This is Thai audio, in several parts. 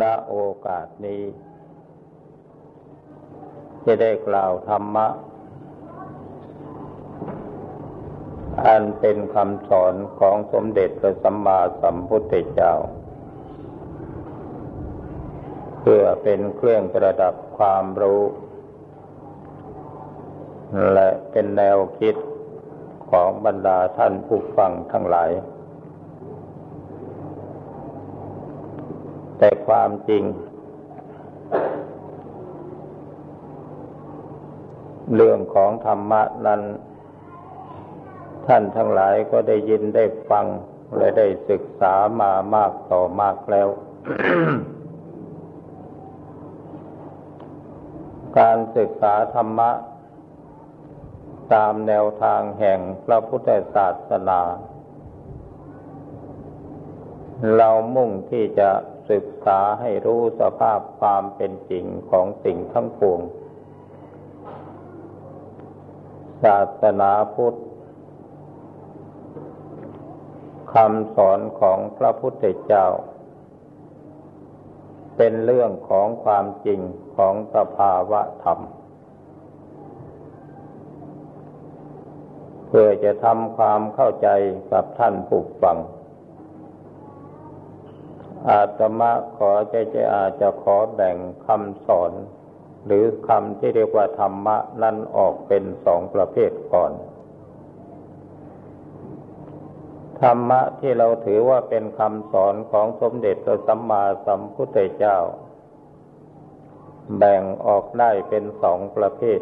ณโอกาสนี้ จะได้กล่าวธรรมะ อันเป็นคำสอนของสมเด็จพระสัมมาสัมพุทธเจ้า เพื่อเป็นเครื่องประดับความรู้ และเป็นแนวคิดของบรรดาท่านผู้ฟังทั้งหลาย แต่ความจริง เรื่องของธรรมะนั้น ท่านทั้งหลายก็ได้ยินได้ฟัง และได้ศึกษามามากต่อมากแล้ว การศึกษาธรรมะ ตามแนวทางแห่งพระพุทธศาสนาเรามุ่งที่จะ ศึกษาให้รู้สภาพความเป็นจริงของสิ่งทั้งปวง ศาสนาพุทธคำสอนของพระพุทธเจ้า เป็นเรื่องของความจริงของสภาวะธรรม เพื่อจะทำความเข้าใจกับท่านผู้ฟัง อาตมาขอใจจะอาจจะขอแบ่งคำสอน หรือคำที่เรียกว่าธรรมะนั้นออกเป็นสองประเภทก่อน ธรรมะที่เราถือว่าเป็นคำสอนของสมเด็จพระสัมมาสัมพุทธเจ้า แบ่งออกได้เป็นสองประเภท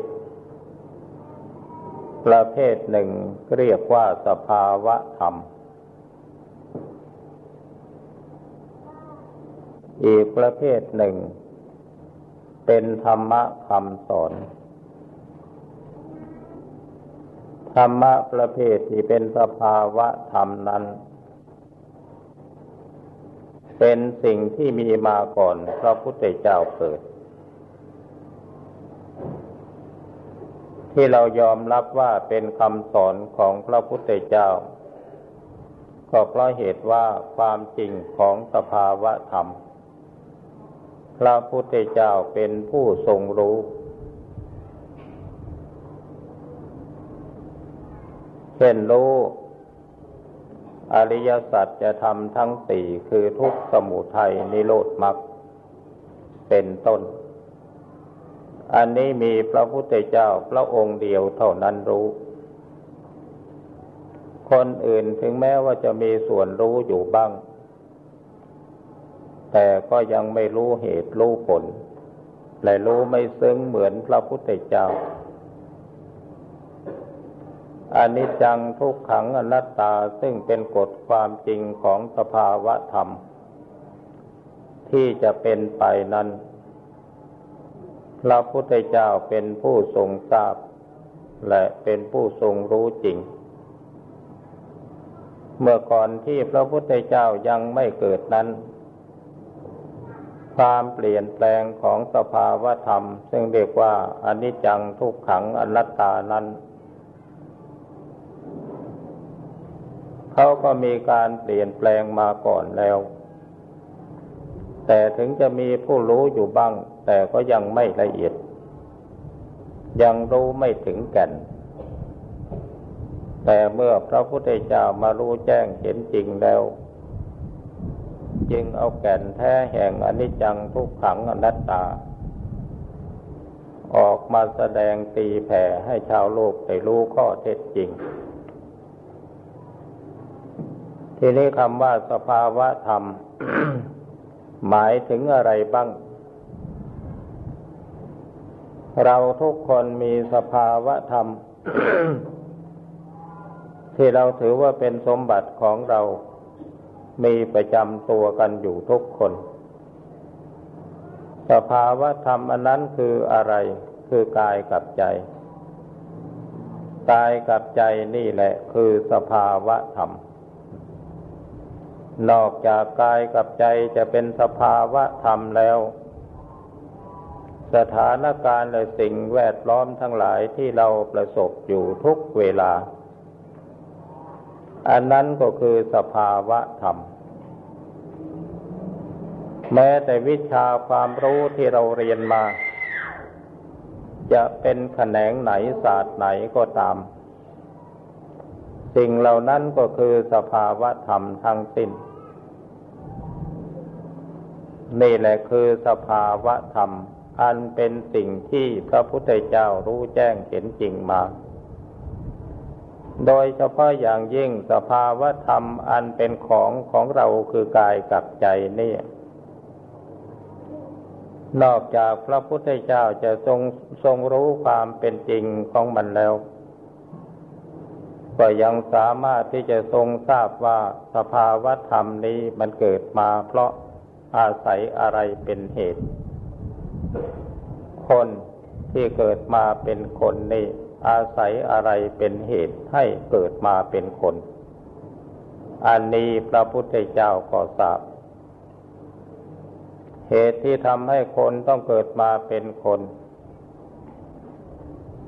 ประเภทหนึ่งเรียกว่าสภาวะธรรม อีกประเภทหนึ่ง เป็นธรรมะคำสอน ธรรมะประเภทที่เป็นสภาวะธรรมนั้น เป็นสิ่งที่มีมาก่อนพระพุทธเจ้าเกิด ที่เรายอมรับว่าเป็นคำสอนของพระพุทธเจ้าก็เพราะเหตุว่าความจริงของสภาวะธรรม พระพุทธเจ้าเป็นผู้ทรงรู้ เช่นรู้ อริยสัจจะทำทั้งสี่คือทุกสมุทัยนิโรธมรรคเป็นต้น อันนี้มีพระพุทธเจ้าพระองค์เดียวเท่านั้นรู้ คนอื่นถึงแม้ว่าจะมีส่วนรู้อยู่บ้าง แต่ก็ยังไม่รู้เหตุรู้ผล และรู้ไม่ซึ้งเหมือนพระพุทธเจ้าอานิจจังทุกขังอนัตตาซึ่งเป็นกฎความจริงของสภาวะธรรม ที่จะเป็นไปนั้น พระพุทธเจ้าเป็นผู้ทรงทราบ และเป็นผู้ทรงรู้จริง เมื่อก่อนที่พระพุทธเจ้ายังไม่เกิดนั้น ความเปลี่ยนแปลงของสภาวธรรม ซึ่งเรียกว่าอนิจจังทุกขังอนัตตานั้น เขาก็มีการเปลี่ยนแปลงมาก่อนแล้ว แต่ถึงจะมีผู้รู้อยู่บ้าง แต่ก็ยังไม่ละเอียด ยังรู้ไม่ถึงแก่น แต่เมื่อพระพุทธเจ้ามารู้แจ้งเห็นจริงแล้ว จึงเอาแก่นแท้แห่งอนิจจังทุกขังอนัตตา ออกมาแสดงตีแผ่ให้ชาวโลกได้รู้ข้อเท็จจริง ทีนี้คำว่าสภาวะธรรม หมายถึงอะไรบ้าง เราทุกคนมีสภาวะธรรม ที่เราถือว่าเป็นสมบัติของเรา มีประจำตัวกันอยู่ทุกคน สภาวะธรรมอันนั้นคืออะไร คือกายกับใจ กายกับใจนี่แหละคือสภาวะธรรม นอกจากกายกับใจจะเป็นสภาวะธรรมแล้ว สถานการณ์และสิ่งแวดล้อมทั้งหลายที่เราประสบอยู่ทุกเวลาอันนั้นก็คือสภาวะธรรม แม้แต่วิชาความรู้ที่เราเรียนมา จะเป็นแขนงไหนศาสตร์ไหนก็ตาม สิ่งเหล่านั้นก็คือสภาวะธรรมทั้งสิ้น นี่แหละคือสภาวะธรรม อันเป็นสิ่งที่พระพุทธเจ้ารู้แจ้งเห็นจริงมา โดยเฉพาะอย่างยิ่งสภาวะธรรมอันเป็นของของเราคือกายกับใจนี่ นอกจากพระพุทธเจ้าจะทรงทรงรู้ความเป็นจริงของมันแล้ว ก็ยังสามารถที่จะทรงทราบว่าสภาวะธรรมนี้มันเกิดมาเพราะอาศัยอะไรเป็นเหตุ คนที่เกิดมาเป็นคนนี่อาศัยอะไรเป็นเหตุให้เกิดมาเป็นคน อันนี้พระพุทธเจ้าก็ทราบ เหตุที่ทำให้คนต้องเกิดมาเป็นคน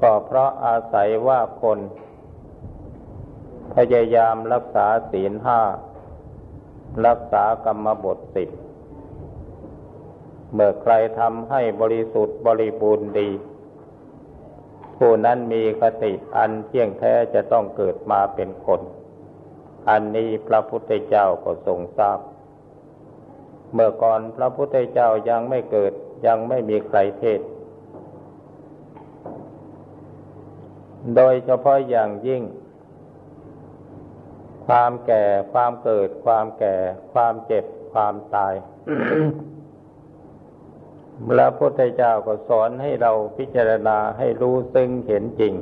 ก็เพราะอาศัยว่าคน พยายามรักษาศีลห้า รักษากรรมบทสิบเมื่อใครทำให้บริสุทธิ์บริบูรณ์ดี ผู้นั้นมีคติอันเที่ยงแท้จะต้องเกิดมาเป็นคน อันนี้พระพุทธเจ้าก็ทรงทราบ เมื่อก่อนพระพุทธเจ้ายังไม่เกิดยังไม่มีใครเทศ โดยเฉพาะอย่างยิ่ง ความแก่ ความเกิด ความแก่ ความเจ็บ ความตาย พระพุทธเจ้าก็สอนให้เราพิจารณาให้รู้ซึ่งเห็นจริง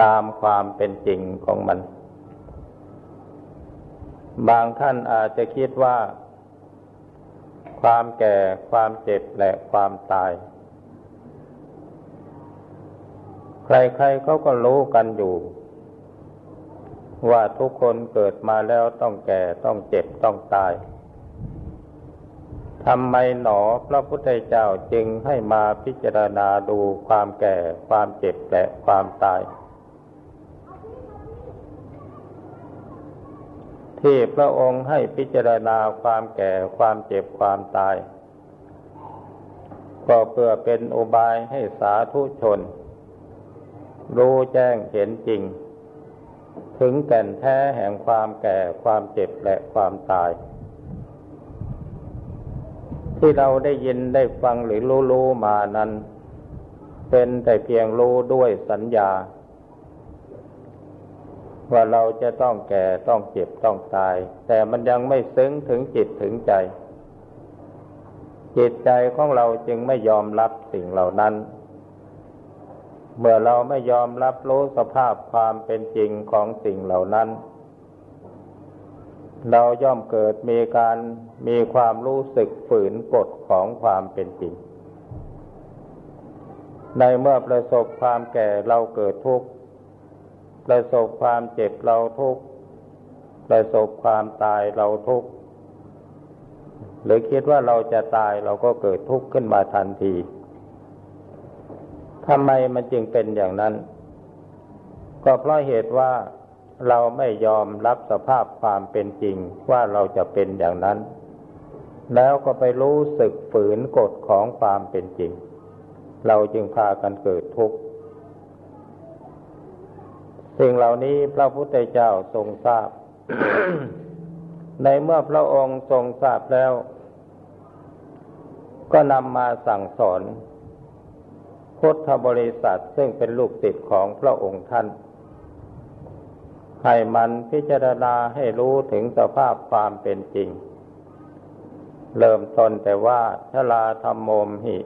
ตามความเป็นจริงของมัน บางท่านอาจจะคิดว่า ความแก่ความเจ็บและความตาย ใครๆเขาก็รู้กันอยู่ ว่าทุกคนเกิดมาแล้วต้องแก่ต้องเจ็บต้องตายทำไมหนอพระพุทธเจ้าจึงให้มาพิจารณาดูความแก่ความเจ็บและความตาย ที่พระองค์ให้พิจารณาความแก่ความเจ็บความตาย ก็เพื่อเป็นอุบายให้สาธุชน รู้แจ้งเห็นจริง ถึงแก่นแท้แห่งความแก่ความเจ็บและความตาย ที่เราได้ยินได้ฟังหรือรู้รู้มานั้น เป็นแต่เพียงรู้ด้วยสัญญา ว่าเราจะต้องแก่ต้องเจ็บต้องตาย แต่มันยังไม่ซึ้งถึงจิตถึงใจ จิตใจของเราจึงไม่ยอมรับสิ่งเหล่านั้น เมื่อเราไม่ยอมรับรู้สภาพความเป็นจริงของสิ่งเหล่านั้น เราย่อมเกิดมีการมีความรู้สึกฝืนกฎของความเป็นจริง ในเมื่อประสบความแก่เราเกิดทุกข์ ประสบความเจ็บเราทุกข์ประสบความตายเราทุกข์หรือคิดว่าเราจะตายเราก็เกิดทุกข์ขึ้นมาทันทีทำไมมันจึงเป็นอย่างนั้น ก็เพราะเหตุว่าเราไม่ยอมรับสภาพความเป็นจริงว่าเราจะเป็นอย่างนั้น แล้วก็ไปรู้สึกฝืนกฎของความเป็นจริง เราจึงพากันเกิดทุกข์ สิ่งเหล่านี้พระพุทธเจ้าทรงทราบ ในเมื่อพระองค์ทรงทราบแล้ว ก็นำมาสั่งสอน พุทธบริษัทซึ่งเป็นลูกศิษย์ของพระองค์ท่าน ให้มันพิจารณาให้รู้ถึงสภาพความเป็นจริง เริ่มต้นแต่ว่าชลาธรรมโมมหิ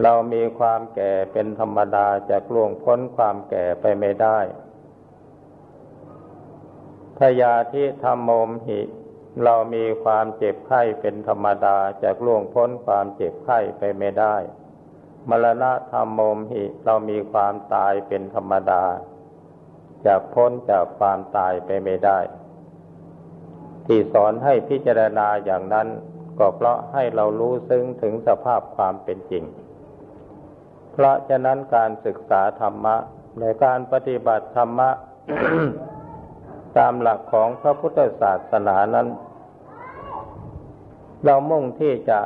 เรามีความแก่เป็นธรรมดาจะล่วงพ้นความแก่ไปไม่ได้พยาธิธรรมโมหิ เรามีความเจ็บไข้เป็นธรรมดาจะล่วงพ้นความเจ็บไข้ไปไม่ได้ มรณะธรรมโมมหิ เรามีความตายเป็นธรรมดาจะพ้นจากความตายไปไม่ได้ ที่สอนให้พิจารณาอย่างนั้น ก็เพราะให้เรารู้ซึ้งถึงสภาพความเป็นจริง เพราะฉะนั้นการศึกษาธรรมะในการปฏิบัติธรรมะ ตามหลักของพระพุทธศาสนานั้น เรามุ่งที่จะ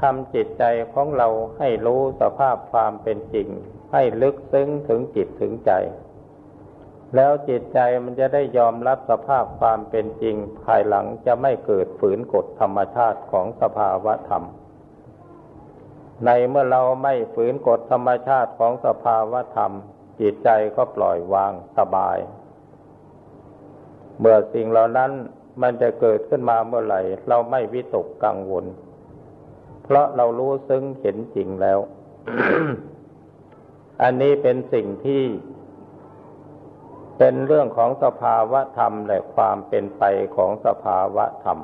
ทำจิตใจของเราให้รู้สภาพความเป็นจริง ให้ลึกซึ้งถึงจิตถึงใจ แล้วจิตใจมันจะได้ยอมรับสภาพความเป็นจริง ภายหลังจะไม่เกิดฝืนกฎธรรมชาติของสภาวะธรรม ในเมื่อเราไม่ฝืนกฎธรรมชาติของสภาวะธรรม จิตใจก็ปล่อยวางสบาย เมื่อสิ่งเหล่านั้นมันจะเกิดขึ้นมาเมื่อไหร่ เราไม่วิตกกังวล เพราะเรารู้ซึ้งเห็นจริงแล้ว อันนี้เป็นสิ่งที่ เป็นเรื่องของสภาวะธรรมและความเป็นไปของสภาวะธรรม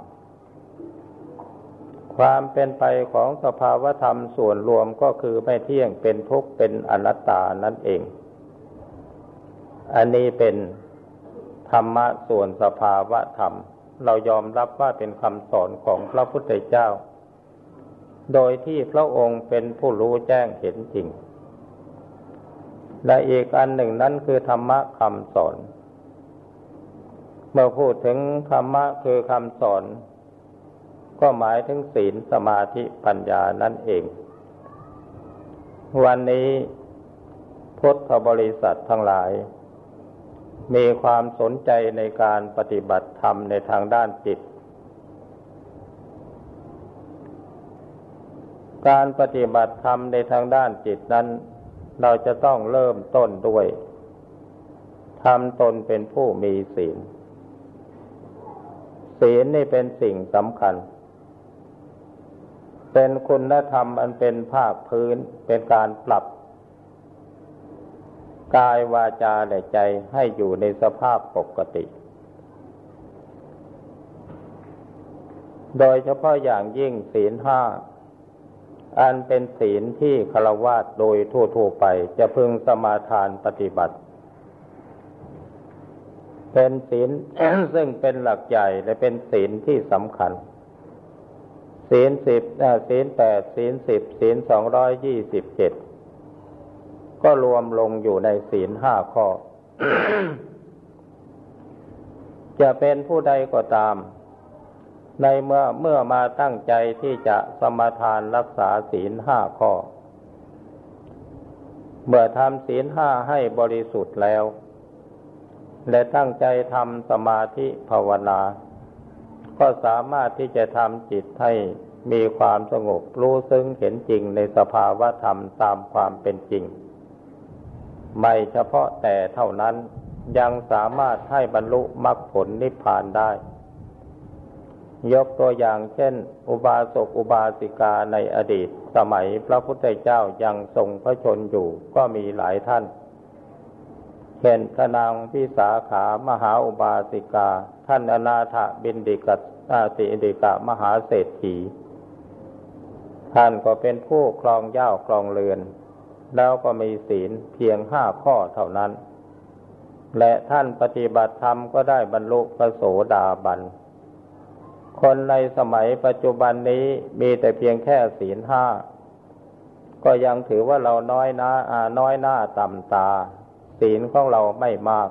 ความเป็นไปของสภาวธรรมส่วนรวมก็คือไม่เที่ยงเป็นทุกข์เป็นอนัตตานั่นเอง อันนี้เป็นธรรมะส่วนสภาวะธรรม เรายอมรับว่าเป็นคำสอนของพระพุทธเจ้า โดยที่พระองค์เป็นผู้รู้แจ้งเห็นจริง และอีกอันหนึ่งนั้นคือธรรมะคำสอน เมื่อพูดถึงธรรมะคือคำสอน ก็หมายถึงศีลสมาธิปัญญานั่นเอง วันนี้พุทธบริษัททั้งหลาย มีความสนใจในการปฏิบัติธรรมในทางด้านจิต การปฏิบัติธรรมในทางด้านจิตนั้น เราจะต้องเริ่มต้นด้วยทำตนเป็นผู้มีศีล ศีลนี่เป็นสิ่งสำคัญ เป็นคุณธรรมอันเป็นภาคพื้นเป็นการปรับ กายวาจาและใจให้อยู่ในสภาพปกติ โดยเฉพาะอย่างยิ่งศีลห้าอันเป็นศีลที่คารวะโดยทั่วๆไปจะพึงสมาทานปฏิบัติ เป็นศีลซึ่งเป็นหลักใหญ่และเป็นศีลที่สำคัญ ศีลสิบศีลแปดศีลสิบศีลสองร้อยยี่สิบเจ็ดก็รวมลงอยู่ในศีลห้าข้อ จะเป็นผู้ใดก็ตาม ในเมื่อเมื่อมาตั้งใจที่จะสมาทานรักษาศีลห้าข้อ เมื่อทำศีลห้าให้บริสุทธิ์แล้ว และตั้งใจทำสมาธิภาวนา ก็สามารถที่จะทำจิตให้มีความสงบรู้ซึ้งเห็นจริงในสภาวะธรรมตามความเป็นจริง ไม่เฉพาะแต่เท่านั้นยังสามารถให้บรรลุมรรคผลนิพพานได้ ยกตัวอย่างเช่น อุบาสกอุบาสิกาในอดีต สมัยพระพุทธเจ้ายังทรงพระชนอยู่ก็มีหลายท่าน เช่นพระนางพิสาขามหาอุบาสิกา ท่านอนาถบินดิกัติอิดิกะมหาเศรษฐี ท่านก็เป็นผู้ครองเย้าครองเรือน แล้วก็มีศีลเพียงห้าข้อเท่านั้น และท่านปฏิบัติธรรมก็ได้บรรลุพระโสดาบัน คนในสมัยปัจจุบันนี้มีแต่เพียงแค่ศีลห้าก็ยังถือว่าเราน้อยหน้าน้อยหน้าต่ำตา ศีลของเราไม่มาก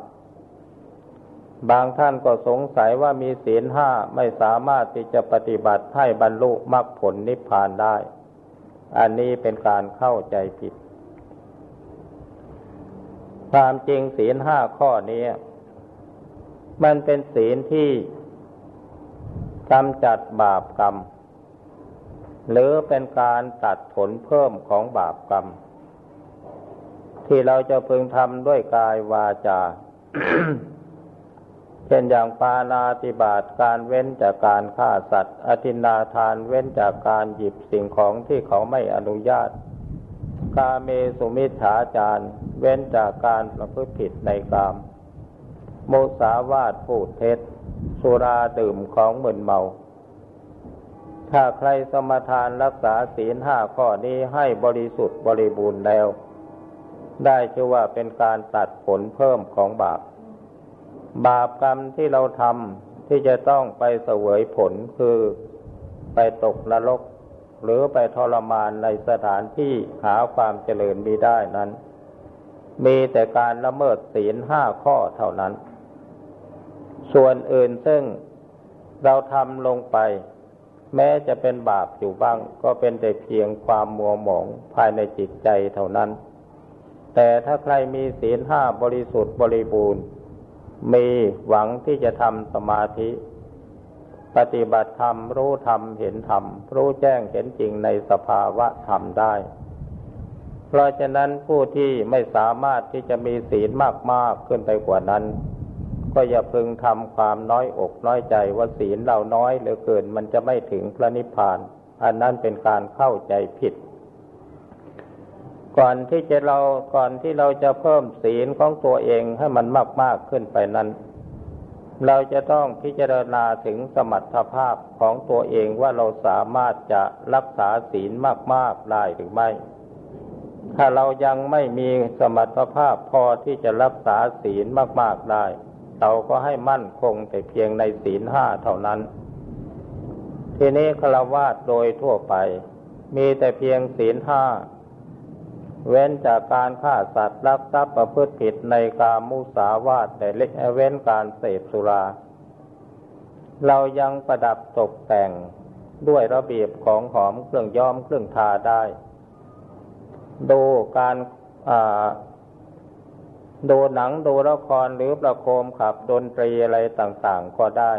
บางท่านก็สงสัยว่ามีศีลห้าไม่สามารถที่จะปฏิบัติให้บรรลุมรรคผลนิพพานได้ อันนี้เป็นการเข้าใจผิด ความจริงศีลห้าข้อนี้ มันเป็นศีลที่กำจัดบาปกรรม หรือเป็นการตัดผลเพิ่มของบาปกรรม ที่เราจะพึงทำด้วยกายวาจา เช่นอย่างปานาติบาตการเว้นจากการฆ่าสัตว์ อธินาทานเว้นจากการหยิบสิ่งของที่เขาไม่อนุญาต กาเมสุมิชฌาจารเว้นจากการประพฤติผิดในกาม โมสาวาทพูดเท็จ สุราดื่มของมึนเมาถ้าใครสมทานรักษาศีลห้าข้อนี้ให้บริสุทธิ์บริบูรณ์แล้ว ได้ชื่อว่าเป็นการตัดผลเพิ่มของบาป บาปกรรมที่เราทำที่จะต้องไปเสวยผลคือไปตกนรก หรือไปทรมานในสถานที่หาความเจริญมีได้นั้น มีแต่การละเมิดศีลห้าข้อเท่านั้น ส่วนอื่นซึ่งเราทำลงไป แม้จะเป็นบาปอยู่บ้าง ก็เป็นแต่เพียงความมัวหมองภายในจิตใจเท่านั้น แต่ถ้าใครมีศีลห้าบริสุทธิ์บริบูรณ์ มีหวังที่จะทำสมาธิ ปฏิบัติธรรม รู้ธรรม เห็นธรรม รู้แจ้งเห็นจริงในสภาวะธรรมได้ เพราะฉะนั้นผู้ที่ไม่สามารถที่จะมีศีลมาก ๆ ขึ้นไปกว่านั้น ก็อย่าพึงทำความน้อยอกน้อยใจว่าศีลเราน้อยเหลือเกินมันจะไม่ถึงพระนิพพาน อันนั้นเป็นการเข้าใจผิด ก่อนที่จะเราก่อนที่เราจะเพิ่มศีลของตัวเองให้มันมากมากขึ้นไปนั้น เราจะต้องพิจารณาถึงสมรรถภาพของตัวเองว่าเราสามารถจะรักษาศีลมาก ๆ ได้หรือไม่ ถ้าเรายังไม่มีสมรรถภาพพอที่จะรักษาศีลมาก ๆ ได้ เราก็ให้มั่นคงแต่เพียงในศีลห้าเท่านั้น ทีนี้ฆราวาสโดยทั่วไป มีแต่เพียงศีลห้า เว้นจากการฆ่าสัตว์รักทรัพย์ประพฤติผิดในกามุสาวาทแต่เล็กเว้นการเสพสุรา เรายังประดับตกแต่งด้วยระเบียบของหอมเครื่องย้อมเครื่องทาได้ ดูการดูหนังดูละครหรือประโคมขับดนตรีอะไรต่างๆก็ได้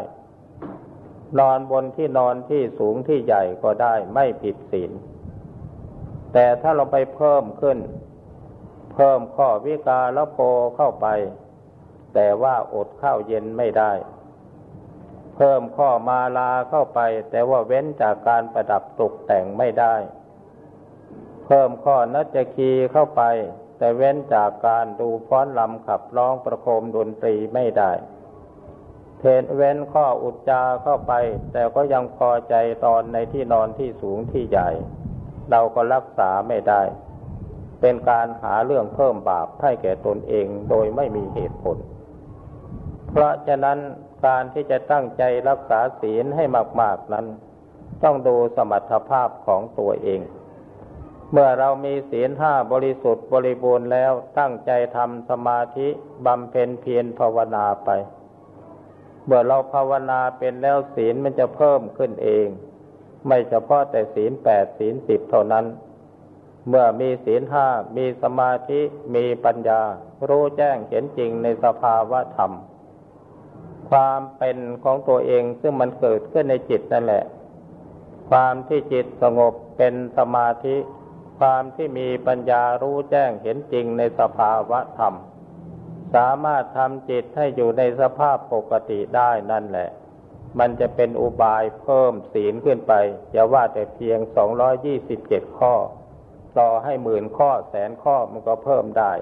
นอนบนที่นอนที่สูงที่ใหญ่ก็ได้ไม่ผิดศีล แต่ถ้าเราไปเพิ่มขึ้น เพิ่มข้อวิกาละโพเข้าไป แต่ว่าอดข้าวเย็นไม่ได้ เพิ่มข้อมาลาเข้าไป แต่ว่าเว้นจากการประดับตกแต่งไม่ได้ เพิ่มข้อนัจคีเข้าไป แต่เว้นจากการดูฟ้อนลำขับร้องประโคมดนตรีไม่ได้เพนเว้นข้ออุจจาเข้าไป แต่ก็ยังพอใจตอนในที่นอนที่สูงที่ใหญ่ เราก็รักษาไม่ได้ เป็นการหาเรื่องเพิ่มบาปให้แก่ตนเองโดยไม่มีเหตุผล เพราะฉะนั้นการที่จะตั้งใจรักษาศีลให้มาก ๆนั้น ต้องดูสมรรถภาพของตัวเอง เมื่อเรามีศีลห้าบริสุทธิ์บริบูรณ์แล้วตั้งใจทำสมาธิบำเพ็ญเพียรภาวนาไป เมื่อเราภาวนาเป็นแล้วศีลมันจะเพิ่มขึ้นเอง ไม่เฉพาะแต่ศีลแปดศีลสิบเท่านั้น เมื่อมีศีลห้ามีสมาธิมีปัญญา รู้แจ้งเห็นจริงในสภาวะธรรม ความเป็นของตัวเองซึ่งมันเกิดขึ้นในจิตนั่นแหละ ความที่จิตสงบเป็นสมาธิ ความที่มีปัญญารู้แจ้งเห็นจริงในสภาวะธรรม สามารถทำจิตให้อยู่ในสภาพปกติได้นั่นแหละ มันจะเป็นอุบายเพิ่มศีลขึ้นไปอย่าว่าแต่เพียงสองร้อยี่สิบเจ็ดข้อ ต่อให้หมื่นข้อแสนข้อมันก็เพิ่มได้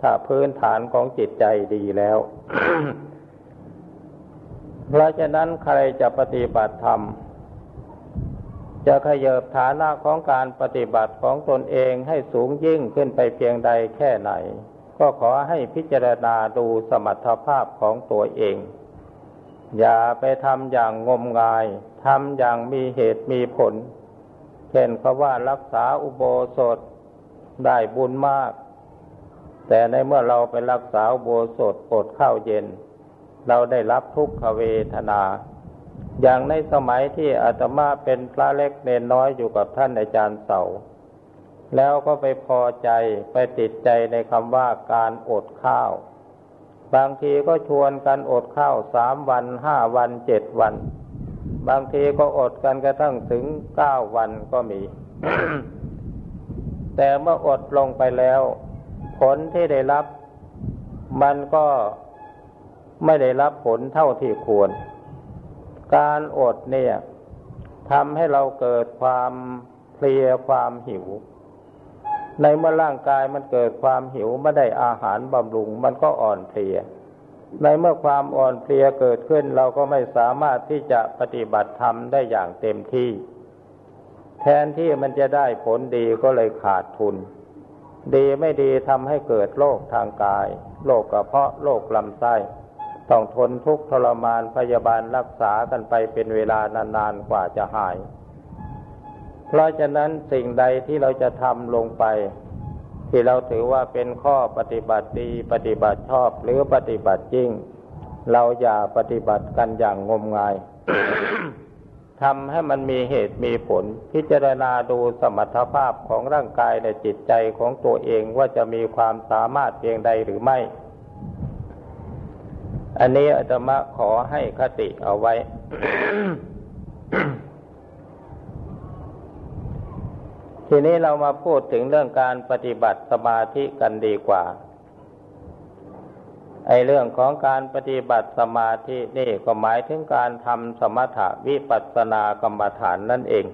ถ้าพื้นฐานของจิตใจดีแล้ว เพราะฉะนั้นใครจะปฏิบัติธรรม จะขยบฐานะของการปฏิบัติของตนเองให้สูงยิ่งขึ้นไปเพียงใดแค่ไหน ก็ขอให้พิจารณาดูสมรรถภาพของตัวเอง อย่าไปทำอย่างงมงายทำอย่างมีเหตุมีผล เช่นเขาว่ารักษาอุโบสถได้บุญมาก แต่ในเมื่อเราไปรักษาอุโบสถอดข้าวเย็น เราได้รับทุกขเวทนา อย่างในสมัยที่อาตมาเป็นพระเล็กเนนน้อยอยู่กับท่านอาจารย์เสาแล้วก็ไปพอใจไปติดใจในคำว่าการอดข้าว บางทีก็ชวนกันอดข้าวสามวันห้าวันเจ็ดวัน บางทีก็อดกันกระทั่งถึงเก้าวันก็มี แต่เมื่ออดลงไปแล้ว ผลที่ได้รับ มันก็ไม่ได้รับผลเท่าที่ควร การอดเนี่ยทำให้เราเกิดความเพลียความหิว ในเมื่อร่างกายมันเกิดความหิวไม่ได้อาหารบำรุง มันก็อ่อนเพลีย ในเมื่อความอ่อนเพลียเกิดขึ้นเราก็ไม่สามารถที่จะปฏิบัติธรรมได้อย่างเต็มที่ แทนที่มันจะได้ผลดีก็เลยขาดทุน ดีไม่ดีทำให้เกิดโรคทางกายโรคกระเพาะโรคลำไส้ต้องทนทุกข์ทรมานพยาบาลรักษากันไปเป็นเวลานานๆกว่าจะหาย เพราะฉะนั้นสิ่งใดที่เราจะทำลงไป ที่เราถือว่าเป็นข้อปฏิบัติดีปฏิบัติชอบหรือปฏิบัติจริง เราอย่าปฏิบัติกันอย่างงมงายทำให้มันมีเหตุมีผล พิจารณาดูสมรรถภาพของร่างกายและจิตใจของตัวเองว่าจะมีความสามารถเพียงใดหรือไม่ อันนี้อาตมาขอให้คติเอาไว้ ทีนี้เรามาพูดถึงเรื่องการปฏิบัติสมาธิกันดีกว่า ไอเรื่องของการปฏิบัติสมาธินี่ก็หมายถึงการทำสมถะวิปัสสนากรรมฐานนั่นเอง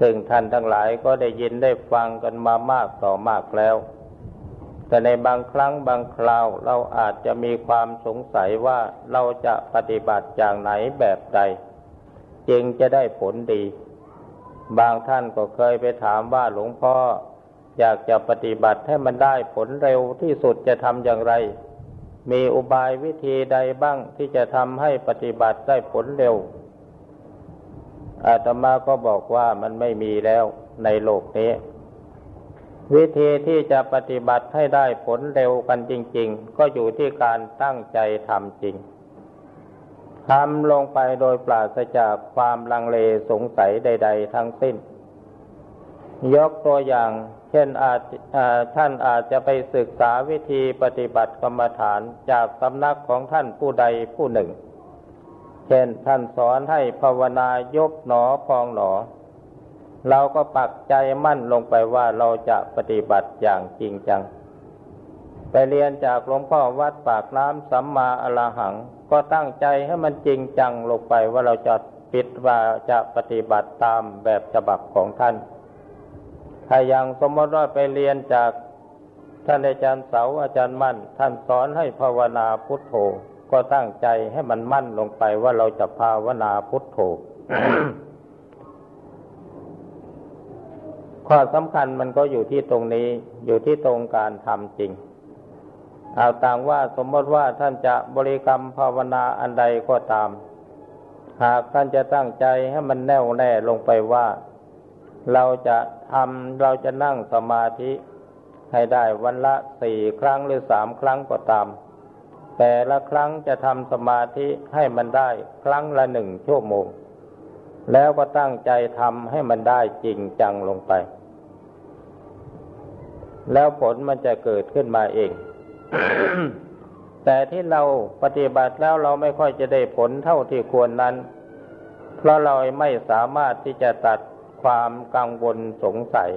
ซึ่งท่านทั้งหลายก็ได้ยินได้ฟังกันมามากต่อมากแล้ว แต่ในบางครั้งบางคราวเราอาจจะมีความสงสัยว่าเราจะปฏิบัติอย่างไหนแบบใด จึงจะได้ผลดี บางท่านก็เคยไปถามว่าหลวงพ่ออยากจะปฏิบัติให้มันได้ผลเร็วที่สุดจะทำอย่างไร มีอุบายวิธีใดบ้างที่จะทำให้ปฏิบัติได้ผลเร็ว อาตมาก็บอกว่ามันไม่มีแล้วในโลกนี้ วิธีที่จะปฏิบัติให้ได้ผลเร็วกันจริง ๆ ก็อยู่ที่การตั้งใจทำจริง ทำลงไปโดยปราศจากความลังเลสงสัยใด ๆ ทั้งสิ้น ยกตัวอย่าง เช่นอาจท่านอาจจะไปศึกษาวิธีปฏิบัติกรรมฐานจากสำนักของท่านผู้ใดผู้หนึ่ง เช่นท่านสอนให้ภาวนายบหนอพองหนอ เราก็ปักใจมั่นลงไปว่าเราจะปฏิบัติอย่างจริงจัง เรียนจากหลวงพ่อวัดปากน้ำสัมมาอรหัง ก็ตั้งใจให้มันจริงจังลงไปว่าเราจะปิดว่าจะปฏิบัติตามแบบฉบับของท่าน ถ้าอย่างสมมติว่าไปเรียนจากท่านอาจารย์เสาอาจารย์มั่น ท่านสอนให้ภาวนาพุทโธ ก็ตั้งใจให้มันมั่นลงไปว่าเราจะภาวนาพุทโธข้อสำคัญมันก็อยู่ที่ตรงนี้อยู่ที่ตรงการทำจริง เอาต่างว่าสมมติว่าท่านจะบริกรรมภาวนาอันใดก็ตาม หากท่านจะตั้งใจให้มันแน่วแน่ลงไปว่า เราจะทำเราจะนั่งสมาธิให้ได้วันละสี่ครั้งหรือสามครั้งก็ตาม แต่ละครั้งจะทำสมาธิให้มันได้ครั้งละหนึ่งชั่วโมง แล้วก็ตั้งใจทำให้มันได้จริงจังลงไป แล้วผลมันจะเกิดขึ้นมาเอง แต่ที่เราปฏิบัติแล้วเราไม่ค่อยจะได้ผลเท่าที่ควรนั้น เพราะเราไม่สามารถที่จะตัดความกังวลสงสัย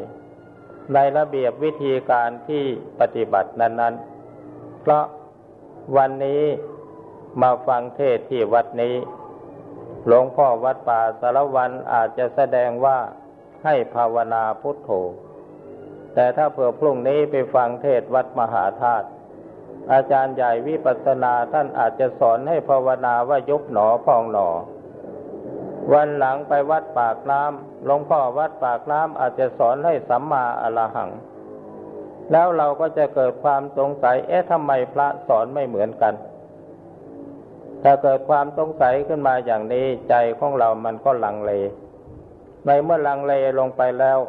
ในระเบียบวิธีการที่ปฏิบัตินั้น ๆ เพราะวันนี้มาฟังเทศที่วัดนี้ หลวงพ่อวัดป่าสารวันอาจจะแสดงว่าให้ภาวนาพุทโธ แต่ถ้าเผื่อพรุ่งนี้ไปฟังเทศวัดมหาธาตุ อาจารย์ใหญ่วิปัสนาท่านอาจจะสอนให้ภาวนาว่ายุบหนอพองหนอ วันหลังไปวัดปากน้ำหลวงพ่อวัดปากน้ำอาจจะสอนให้สัมมาอรหัง แล้วเราก็จะเกิดความสงสัย เอ๊ะทำไมพระสอนไม่เหมือนกัน ถ้าเกิดความสงสัยขึ้นมาอย่างนี้ใจของเรามันก็ลังเล ในเมื่อลังเลลงไปแล้ว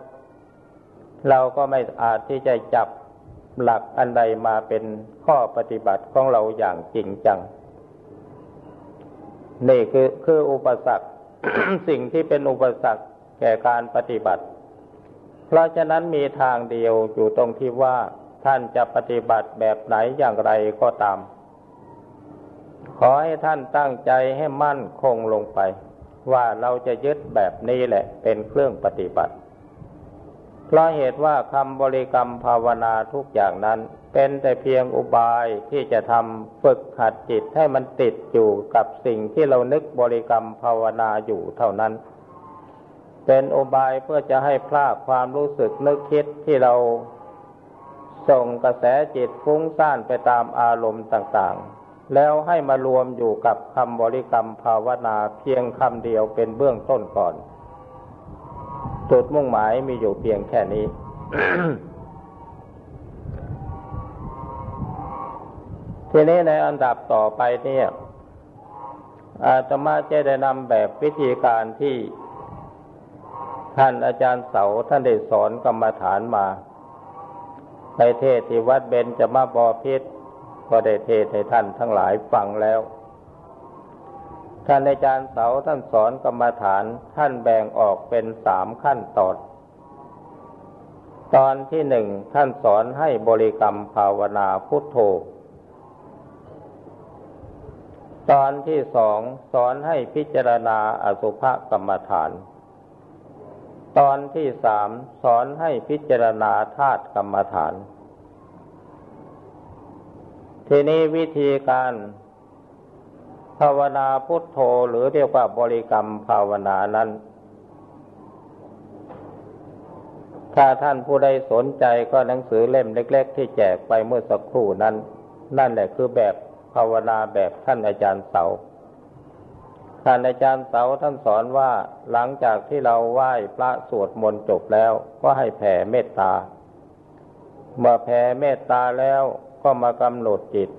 เราก็ไม่อาจที่จะจับ หลักอันใดมาเป็นข้อปฏิบัติของเราอย่างจริงจัง นี่คือคืออุปสรรคสิ่งที่เป็นอุปสรรคแก่การปฏิบัติ เพราะฉะนั้นมีทางเดียวอยู่ตรงที่ว่าท่านจะปฏิบัติแบบไหนอย่างไรก็ตาม ขอให้ท่านตั้งใจให้มั่นคงลงไป ว่าเราจะยึดแบบนี้แหละเป็นเครื่องปฏิบัติ เพราะเหตุว่าคำบริกรรมภาวนาทุกอย่างนั้น เป็นแต่เพียงอุบายที่จะทำฝึกหัดจิตให้มันติดอยู่กับสิ่งที่เรานึกบริกรรมภาวนาอยู่เท่านั้น เป็นอุบายเพื่อจะให้พลาดความรู้สึกนึกคิดที่เราส่งกระแสจิตฟุ้งซ่านไปตามอารมณ์ต่างๆ แล้วให้มารวมอยู่กับคำบริกรรมภาวนาเพียงคำเดียวเป็นเบื้องต้นก่อน จุดมุ่งหมายมีอยู่เพียงแค่นี้ ทีนี้ในอันดับต่อไปเนี่ย อาตมาจะได้นำแบบวิธีการที่ท่านอาจารย์เสาท่านได้สอนกรรมฐานมาในเทศที่วัดเบนจะมาบอพิษก็ได้เทศให้ท่านทั้งหลายฟังแล้ว ท่านอาจารย์เสาท่านสอนกรรมฐานท่านแบ่งออกเป็นสามขั้นตอน ตอนที่หนึ่งท่านสอนให้บริกรรมภาวนาพุทโธ ตอนที่สองสอนให้พิจารณาอสุภกรรมฐาน ตอนที่สามสอนให้พิจารณาธาตุกรรมฐาน ทีนี้วิธีการ ภาวนาพุทโธหรือเรียกว่าบริกรรมภาวนานั้น ถ้าท่านผู้ใดสนใจก็หนังสือเล่มเล็ก ๆ ที่แจกไปเมื่อสักครู่นั้น นั่นแหละคือแบบภาวนาแบบท่านอาจารย์เสา ท่านอาจารย์เสาท่านสอนว่าหลังจากที่เราไหว้พระสวดมนต์จบแล้วก็ให้แผ่เมตตา เมื่อแผ่เมตตาแล้วก็มากำหนดจิต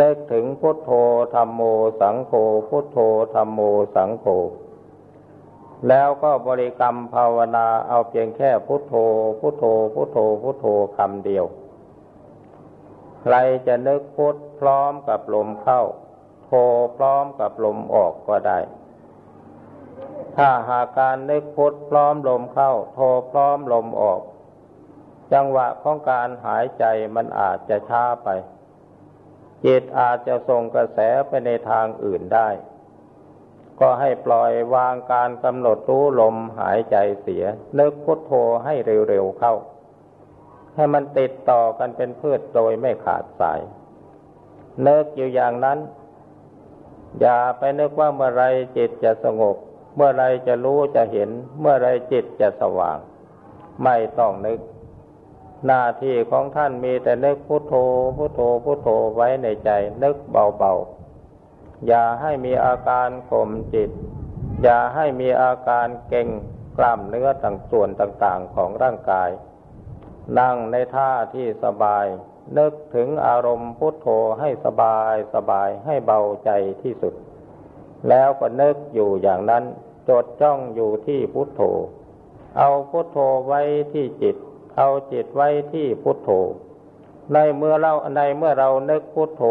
นึกถึงพุทโธธรรมโมสังโฆพุทโธธรรมโมสังโฆแล้วก็บริกรรมภาวนาเอาเพียงแค่พุทโธ พุทโธ พุทโธ พุทโธคำเดียว ใครจะนึกพุทพร้อมกับลมเข้า โธพร้อมกับลมออกก็ได้ ถ้าหากการนึกพุทพร้อมลมเข้า โธพร้อมลมออก จังหวะของการหายใจมันอาจจะช้าไป จิตอาจจะส่งกระแสไปในทางอื่นได้ ก็ให้ปล่อยวางการกำหนดรู้ลมหายใจเสีย นึกพุทโธให้เร็วๆเข้า ให้มันติดต่อกันเป็นพืชโดยไม่ขาดสายเนิกอยู่อย่างนั้น อย่าไปนึกว่าเมื่อไรจิตจะสงบ เมื่อไรจะรู้จะเห็น เมื่อไรจิตจะสว่าง ไม่ต้องนึก หน้าที่ของท่านมีแต่นึกพุโทโธพุโทโธพุโทโธไว้ในใจ นึกเบาๆ อย่าให้มีอาการข่มจิต อย่าให้มีอาการเก่งกล้ามเนื้อต่างส่วนต่างๆของร่างกาย นั่งในท่าที่สบาย นึกถึงอารมณ์พุทโธให้สบายสบายให้เบาใจที่สุด แล้วก็นึกอยู่อย่างนั้น จดจ้องอยู่ที่พุทโธ เอาพุทโธไว้ที่จิต เอาจิตไว้ที่พุทโธ ในเมื่อเราในเมื่อเรานึกพุทโธ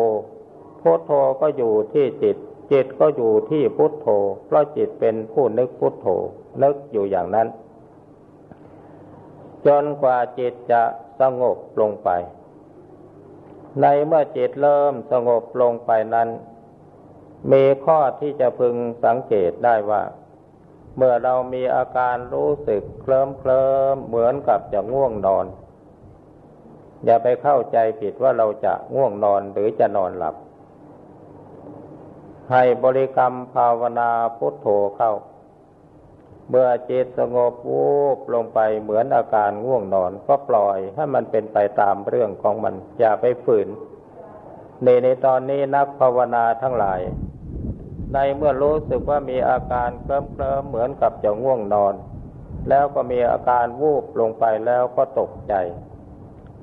พุทโธก็อยู่ที่จิต จิตก็อยู่ที่พุทโธ เพราะจิตเป็นผู้นึกพุทโธ นึกอยู่อย่างนั้น จนกว่าจิตจะสงบลงไป ในเมื่อจิตเริ่มสงบลงไปนั้น มีข้อที่จะพึงสังเกตได้ว่า เมื่อเรามีอาการรู้สึกเคลิ้มเคลิมเหมือนกับจะง่วงนอน อย่าไปเข้าใจผิดว่าเราจะง่วงนอนหรือจะนอนหลับ ให้บริกรรมภาวนาพุทโธเข้า เมื่อจิตสงบวูบลงไปเหมือนอาการง่วงนอน ก็ปล่อยให้มันเป็นไปตามเรื่องของมัน อย่าไปฝืนในในตอนนี้นักภาวนาทั้งหลาย ในเมื่อรู้สึกว่ามีอาการเคลิ้มเคลิ้มเหมือนกับจะง่วงนอน แล้วก็มีอาการวูบลงไปแล้วก็ตกใจ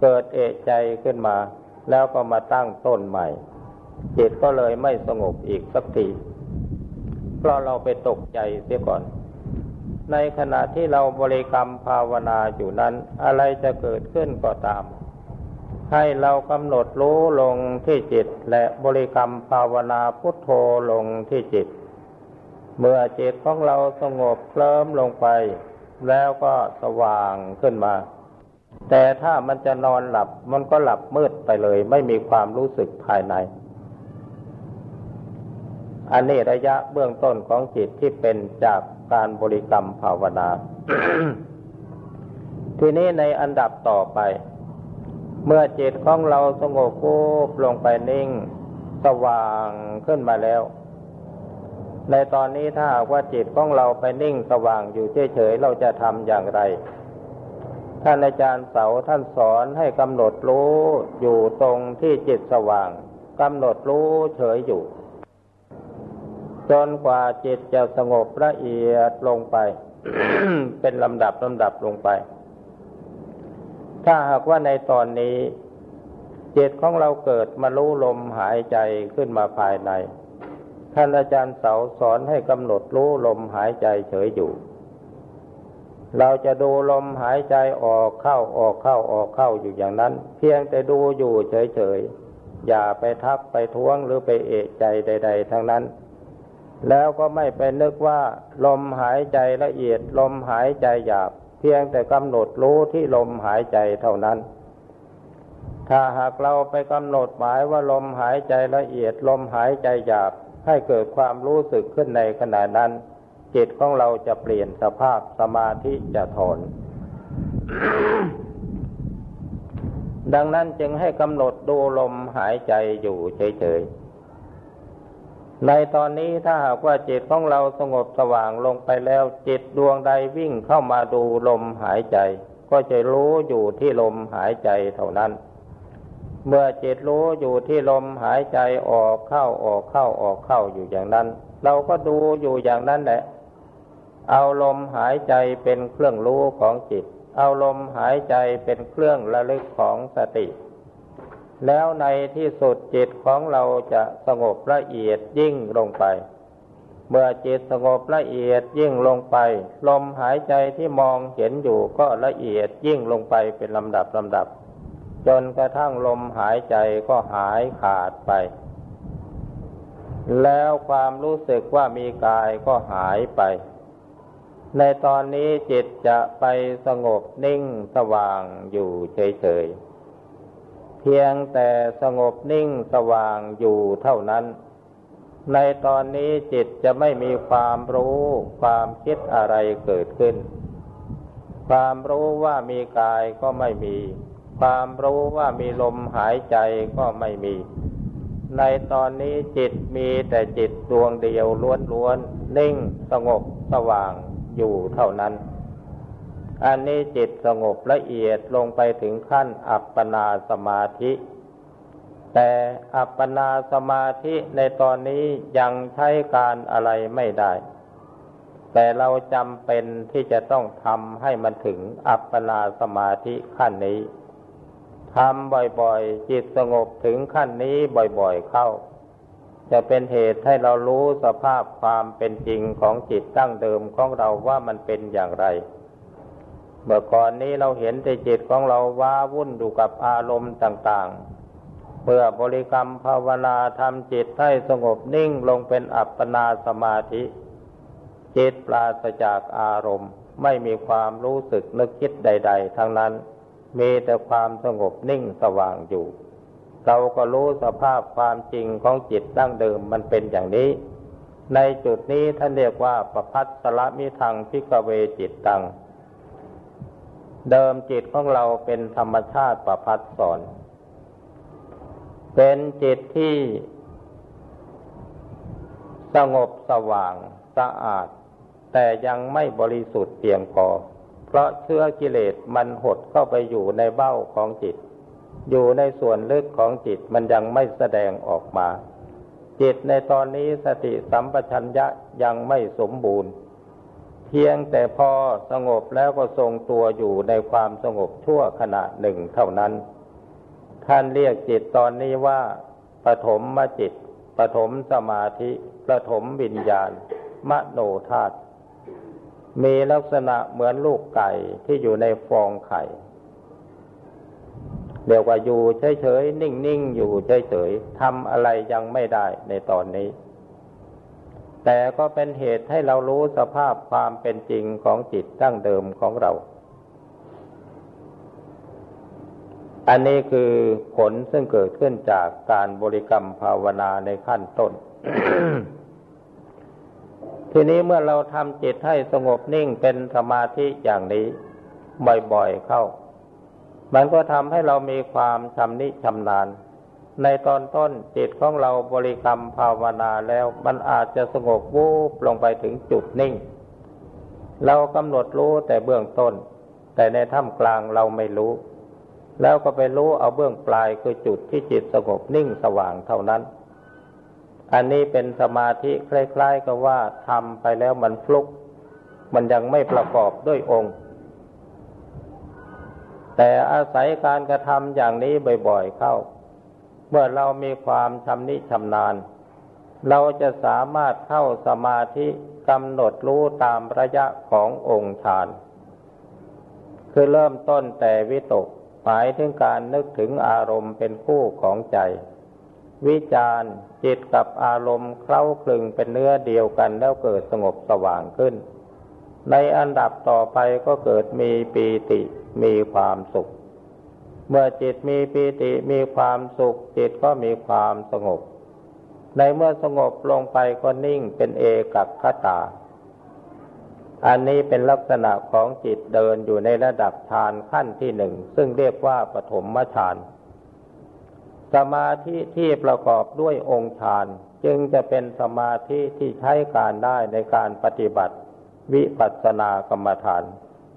เกิดเอะใจขึ้นมา แล้วก็มาตั้งต้นใหม่ จิตก็เลยไม่สงบอีกสักทีเพราะเราไปตกใจเสียก่อน ในขณะที่เราบริกรรมภาวนาอยู่นั้น อะไรจะเกิดขึ้นก็ตาม ให้เรากำหนดรู้ลงที่จิต และบริกรรมภาวนาพุทโธลงที่จิต เมื่อจิตของเราสงบเคลิ้มลงไป แล้วก็สว่างขึ้นมา แต่ถ้ามันจะนอนหลับมันก็หลับมืดไปเลย ไม่มีความรู้สึกภายใน อันนี้ระยะเบื้องต้นของจิตที่เป็นจากการบริกรรมภาวนา ทีนี้ในอันดับต่อไป เมื่อจิตของเราสงบปุ๊บลงไปนิ่ง สว่างขึ้นมาแล้ว ในตอนนี้ถ้าว่าจิตของเราไปนิ่งสว่างอยู่เฉยๆเราจะทำอย่างไร ท่านอาจารย์เสาท่านสอนให้กำหนดรู้อยู่ตรงที่จิตสว่างกำหนดรู้เฉยอยู่ จนกว่าจิตจะสงบละเอียดลงไป เป็นลำดับลำดับลงไป ถ้าหากว่าในตอนนี้จิตของเราเกิดมารู้ลมหายใจขึ้นมาภายใน ท่านอาจารย์เสาสอนให้กำหนดรู้ลมหายใจเฉยอยู่ เราจะดูลมหายใจออกเข้าออกเข้าออกเข้าอยู่อย่างนั้น เพียงแต่ดูอยู่เฉยๆ อย่าไปทักไปท้วงหรือไปเอะใจใด ๆ ทั้งนั้น แล้วก็ไม่ไปนึกว่า ลมหายใจละเอียดลมหายใจหยาบ เพียงแต่กำหนดรู้ที่ลมหายใจเท่านั้น ถ้าหากเราไปกำหนดหมายว่าลมหายใจละเอียดลมหายใจหยาบให้เกิดความรู้สึกขึ้นในขณะนั้น จิตของเราจะเปลี่ยนสภาพสมาธิจะถอน ดังนั้นจึงให้กำหนดดูลมหายใจอยู่เฉยๆ ในตอนนี้ถ้าหากว่าจิตของเราสงบสว่างลงไปแล้ว จิตดวงใดวิ่งเข้ามาดูลมหายใจ ก็จะรู้อยู่ที่ลมหายใจเท่านั้น เมื่อจิตรู้อยู่ที่ลมหายใจออกเข้าออกเข้าออกเข้าอยู่อย่างนั้น เราก็ดูอยู่อย่างนั้นแหละ เอาลมหายใจเป็นเครื่องรู้ของจิต เอาลมหายใจเป็นเครื่องระลึกของสติ แล้วในที่สุดจิตของเราจะสงบละเอียดยิ่งลงไป เมื่อจิตสงบละเอียดยิ่งลงไป ลมหายใจที่มองเห็นอยู่ก็ละเอียดยิ่งลงไปเป็นลำดับลำดับ จนกระทั่งลมหายใจก็หายขาดไป แล้วความรู้สึกว่ามีกายก็หายไป ในตอนนี้จิตจะไปสงบนิ่งสว่างอยู่เฉยๆ พียงแต่สงบนิ่งสว่างอยู่เท่านั้น ในตอนนี้จิตจะไม่มีความรู้ความคิดอะไรเกิดขึ้น ความรู้ว่ามีกายก็ไม่มี ความรู้ว่ามีลมหายใจก็ไม่มี ในตอนนี้จิตมีแต่จิตดวงเดียวล้วนๆนิ่งสงบสว่างอยู่เท่านั้น อันนี้จิตสงบละเอียดลงไปถึงขั้นอัปปนาสมาธิ แต่อัปปนาสมาธิในตอนนี้ยังใช้การอะไรไม่ได้ แต่เราจำเป็นที่จะต้องทำให้มันถึงอัปปนาสมาธิขั้นนี้ทำบ่อยๆ จิตสงบถึงขั้นนี้บ่อยๆเข้า จะเป็นเหตุให้เรารู้สภาพความเป็นจริงของจิตตั้งเดิมของเราว่ามันเป็นอย่างไร เมื่อก่อนนี้เราเห็นแต่จิตของเราว้าวุ่นอยู่กับอารมณ์ต่างๆ เมื่อบริกรรมภาวนาทำจิตให้สงบนิ่งลงเป็นอัปปนาสมาธิ จิตปราศจากอารมณ์ ไม่มีความรู้สึกนึกคิดใด ๆ ทั้งนั้น มีแต่ความสงบนิ่งสว่างอยู่ เราก็รู้สภาพความจริงของจิตดั้งเดิมมันเป็นอย่างนี้ ในจุดนี้ท่านเรียกว่าประพัสละมิทางพิกเวจิตตัง เดิมจิตของเราเป็นธรรมชาติประพัดสอน เป็นจิตที่สงบสว่างสะอาด แต่ยังไม่บริสุทธิ์เพียงพอ เพราะเชื้อกิเลสมันหดเข้าไปอยู่ในเบ้าของจิต อยู่ในส่วนลึกของจิตมันยังไม่แสดงออกมา จิตในตอนนี้สติสัมปชัญญะยังไม่สมบูรณ์ เพียงแต่พอสงบแล้วก็ทรงตัวอยู่ในความสงบชั่วขณะหนึ่งเท่านั้น ท่านเรียกจิตตอนนี้ว่าปฐมมจิตปฐมสมาธิปฐมวิญญาณ มโนธาตุมีลักษณะเหมือนลูกไก่ที่อยู่ในฟองไข่เรียกว่าอยู่เฉยๆนิ่งๆอยู่เฉยๆทำอะไรยังไม่ได้ในตอนนี้ แต่ก็เป็นเหตุให้เรารู้สภาพความเป็นจริงของจิตตั้งเดิมของเรา อันนี้คือผลซึ่งเกิดขึ้นจากการบริกรรมภาวนาในขั้นต้น ทีนี้เมื่อเราทำจิตให้สงบนิ่งเป็นสมาธิอย่างนี้บ่อยๆเข้า มันก็ทำให้เรามีความชำนิชำนาญ ในตอนต้นจิตของเราบริกรรมภาวนาแล้วมันอาจจะสงบวูบลงไปถึงจุดนิ่ง เรากำหนดรู้แต่เบื้องต้น แต่ในท่ามกลางเราไม่รู้ แล้วก็ไปรู้เอาเบื้องปลายคือจุดที่จิตสงบนิ่งสว่างเท่านั้น อันนี้เป็นสมาธิคล้าย ๆ กับว่าทำไปแล้วมันฟลุก มันยังไม่ประกอบด้วยองค์แต่อาศัยการกระทำอย่างนี้บ่อย ๆ เข้า เมื่อเรามีความชำนิชำนาญ เราจะสามารถเข้าสมาธิกำหนดรู้ตามระยะขององค์ฌาน คือเริ่มต้นแต่วิตกหมายถึงการนึกถึงอารมณ์เป็นคู่ของใจ วิจารจิตกับอารมณ์เคล้าคลึงเป็นเนื้อเดียวกันแล้วเกิดสงบสว่างขึ้น ในอันดับต่อไปก็เกิดมีปีติมีความสุข เมื่อจิตมีปีติมีความสุข จิตก็มีความสงบ ในเมื่อสงบลงไปก็นิ่งเป็นเอกัคตา อันนี้เป็นลักษณะของจิตเดินอยู่ในระดับฌานขั้นที่หนึ่ง ซึ่งเรียกว่าปฐมฌาน สมาธิที่ประกอบด้วยองค์ฌานจึงจะเป็นสมาธิที่ใช้การได้ในการปฏิบัติ วิปัสสนากรรมฐาน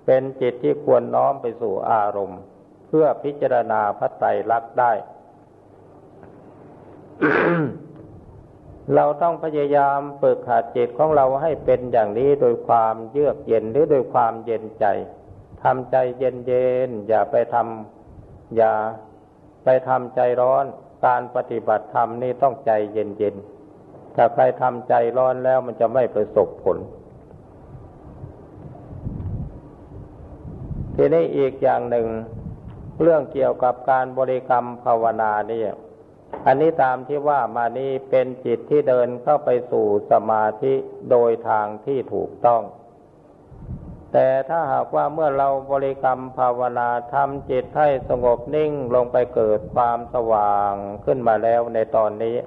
เป็นจิตที่ควรน้อมไปสู่อารมณ์ เพื่อพิจารณาพระไตรลักษณ์ได้ เราต้องพยายามฝึกหัดจิตของเราให้เป็นอย่างนี้โดยความเยือกเย็นหรือโดยความเย็นใจทำใจเย็นเย็นอย่าไปทำอย่าไปทำใจร้อน การปฏิบัติธรรมนี่ต้องใจเย็นๆถ้าใครทำใจร้อนแล้วมันจะไม่ประสบผลทีนี้อีกอย่างหนึ่ง เรื่องเกี่ยวกับการบริกรรมภาวนาเนี่ย อันนี้ตามที่ว่ามานี้เป็นจิตที่เดินเข้าไปสู่สมาธิโดยทางที่ถูกต้อง แต่ถ้าหากว่าเมื่อเราบริกรรมภาวนาทำจิตให้สงบนิ่งลงไปเกิดความสว่างขึ้นมาแล้วในตอนนี้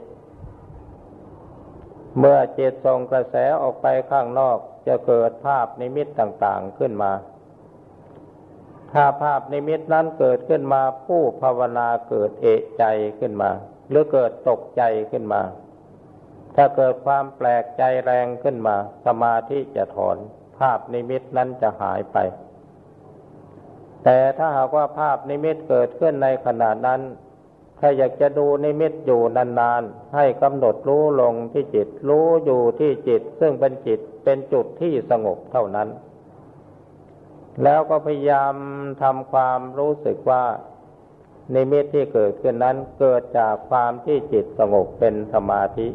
เมื่อจิตส่งกระแสออกไปข้างนอกจะเกิดภาพนิมิตต่างๆขึ้นมา ถ้าภาพนิมิตนั้นเกิดขึ้นมาผู้ภาวนาเกิดเอะใจขึ้นมา หรือเกิดตกใจขึ้นมา ถ้าเกิดความแปลกใจแรงขึ้นมา สมาธิจะถอน ภาพนิมิตนั้นจะหายไป แต่ถ้าหากว่าภาพนิมิตเกิดขึ้นในขณะนั้น ถ้าอยากจะดูนิมิตอยู่นานๆ ให้กำหนดรู้ลงที่จิต รู้อยู่ที่จิต ซึ่งเป็นจิตเป็นจุดที่สงบเท่านั้น แล้วก็พยายามทำความรู้สึกว่านิมิตที่เกิดขึ้นนั้นเกิดจากความที่จิตสงบเป็นสมาธิ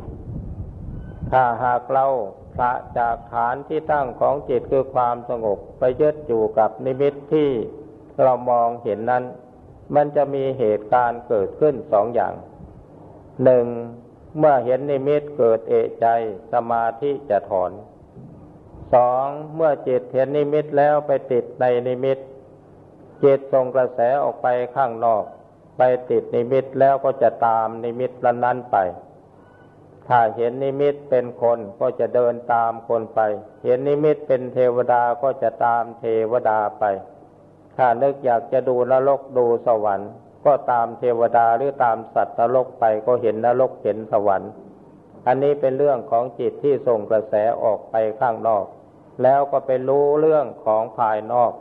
ถ้าหากเราผละจากฐานที่ตั้งของจิตคือความสงบไปยึดอยู่กับนิมิตที่เรามองเห็นนั้น มันจะมีเหตุการณ์เกิดขึ้นสองอย่าง หนึ่ง เมื่อเห็นนิมิตเกิดเอะใจ สมาธิจะถอน สองเมื่อจิตเห็นนิมิตแล้วไปติดในนิมิต จิตส่งกระแสออกไปข้างนอก ไปติดนิมิตแล้วก็จะตามนิมิตนั้นไป ถ้าเห็นนิมิตเป็นคนก็จะเดินตามคนไป เห็นนิมิตเป็นเทวดาก็จะตามเทวดาไป ถ้านึกอยากจะดูนรกดูสวรรค์ ก็ตามเทวดาหรือตามสัตว์นรกไปก็เห็นนรกเห็นสวรรค์ อันนี้เป็นเรื่องของจิตที่ส่งกระแสออกไปข้างนอก แล้วก็ไปรู้เรื่องของภายนอก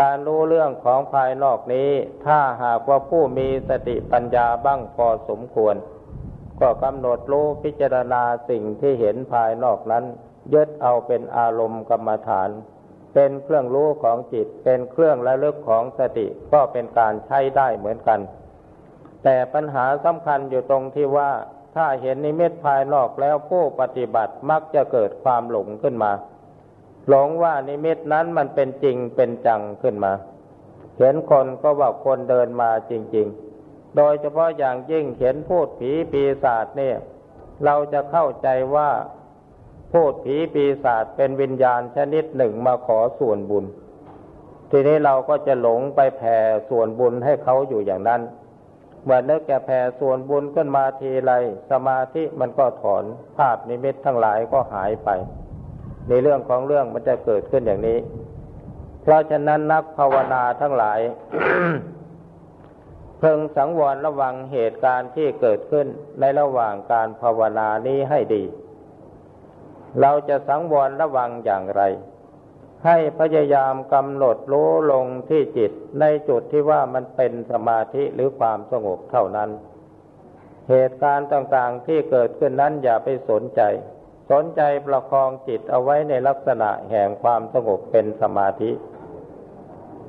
การรู้เรื่องของภายนอกนี้ ถ้าหากว่าผู้มีสติปัญญาบ้างพอสมควร ก็กำหนดรู้พิจารณาสิ่งที่เห็นภายนอกนั้น ยึดเอาเป็นอารมณ์กรรมฐาน เป็นเครื่องรู้ของจิต เป็นเครื่องระลึกของสติก็เป็นการใช้ได้เหมือนกัน แต่ปัญหาสำคัญอยู่ตรงที่ว่าถ้าเห็นนิมิตภายนอกแล้วผู้ปฏิบัติมักจะเกิดความหลงขึ้นมา หลงว่านิมิตนั้นมันเป็นจริงเป็นจังขึ้นมา เห็นคนก็ว่าคนเดินมาจริง ๆ โดยเฉพาะอย่างยิ่งเห็นพูดผีปีศาจเนี่ย เราจะเข้าใจว่าพูดผีปีศาจเป็นวิญญาณชนิดหนึ่งมาขอส่วนบุญ ทีนี้เราก็จะหลงไปแผ่ส่วนบุญให้เขาอยู่อย่างนั้น เมื่อนึกแก่แผ่ส่วนบุญขึ้นมาทีไรสมาธิมันก็ถอนภาพนิมิตทั้งหลายก็หายไป ในเรื่องของเรื่องมันจะเกิดขึ้นอย่างนี้ เพราะฉะนั้นนักภาวนาทั้งหลาย เพิ่งสังวรระวังเหตุการณ์ที่เกิดขึ้นในระหว่างการภาวนานี้ให้ดี เราจะสังวรระวังอย่างไร ให้พยายามกำหนดรู้ลงที่จิตในจุดที่ว่ามันเป็นสมาธิหรือความสงบเท่านั้น เหตุการณ์ต่างๆที่เกิดขึ้นนั้นอย่าไปสนใจ สนใจประคองจิตเอาไว้ในลักษณะแห่งความสงบเป็นสมาธิ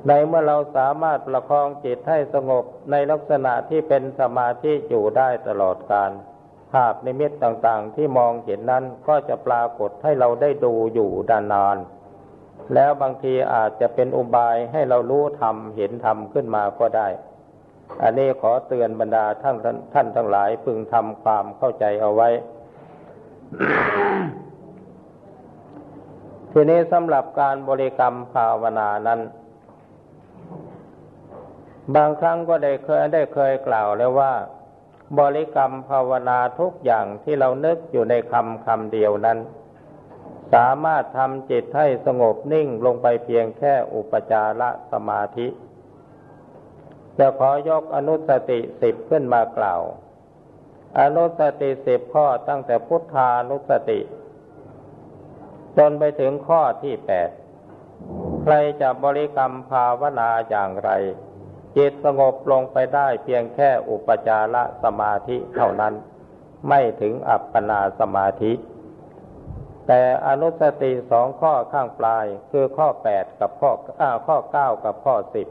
ในเมื่อเราสามารถประคองจิตให้สงบในลักษณะที่เป็นสมาธิอยู่ได้ตลอดการภาพนิมิตต่างๆ ที่มองเห็นนั้นก็จะปรากฏให้เราได้ดูอยู่ดานาน แล้วบางทีอาจจะเป็นอุบายให้เรารู้ธรรมเห็นธรรมขึ้นมาก็ได้ อันนี้ขอเตือนบรรดาท่านท่านทั้งหลายพึงทำความเข้าใจเอาไว้ ทีนี้สำหรับการบริกรรมภาวนานั้น บางครั้งก็ได้เคยได้เคยกล่าวแล้วว่า บริกรรมภาวนาทุกอย่างที่เรานึกอยู่ในคำคำเดียวนั้น สามารถทำจิตให้สงบนิ่งลงไปเพียงแค่อุปจารสมาธิ จะขอยกอนุสติสิบขึ้นมากล่าว อนุสติสิบข้อตั้งแต่พุทธานุสติ จนไปถึงข้อที่แปดใครจะบริกรรมภาวนาอย่างไร จิตสงบลงไปได้เพียงแค่อุปจารสมาธิเท่านั้น ไม่ถึงอัปปนาสมาธิ แต่อนุสติสองข้อข้างปลายคือข้อแปดกับข้อข้อเก้ากับข้อสิบ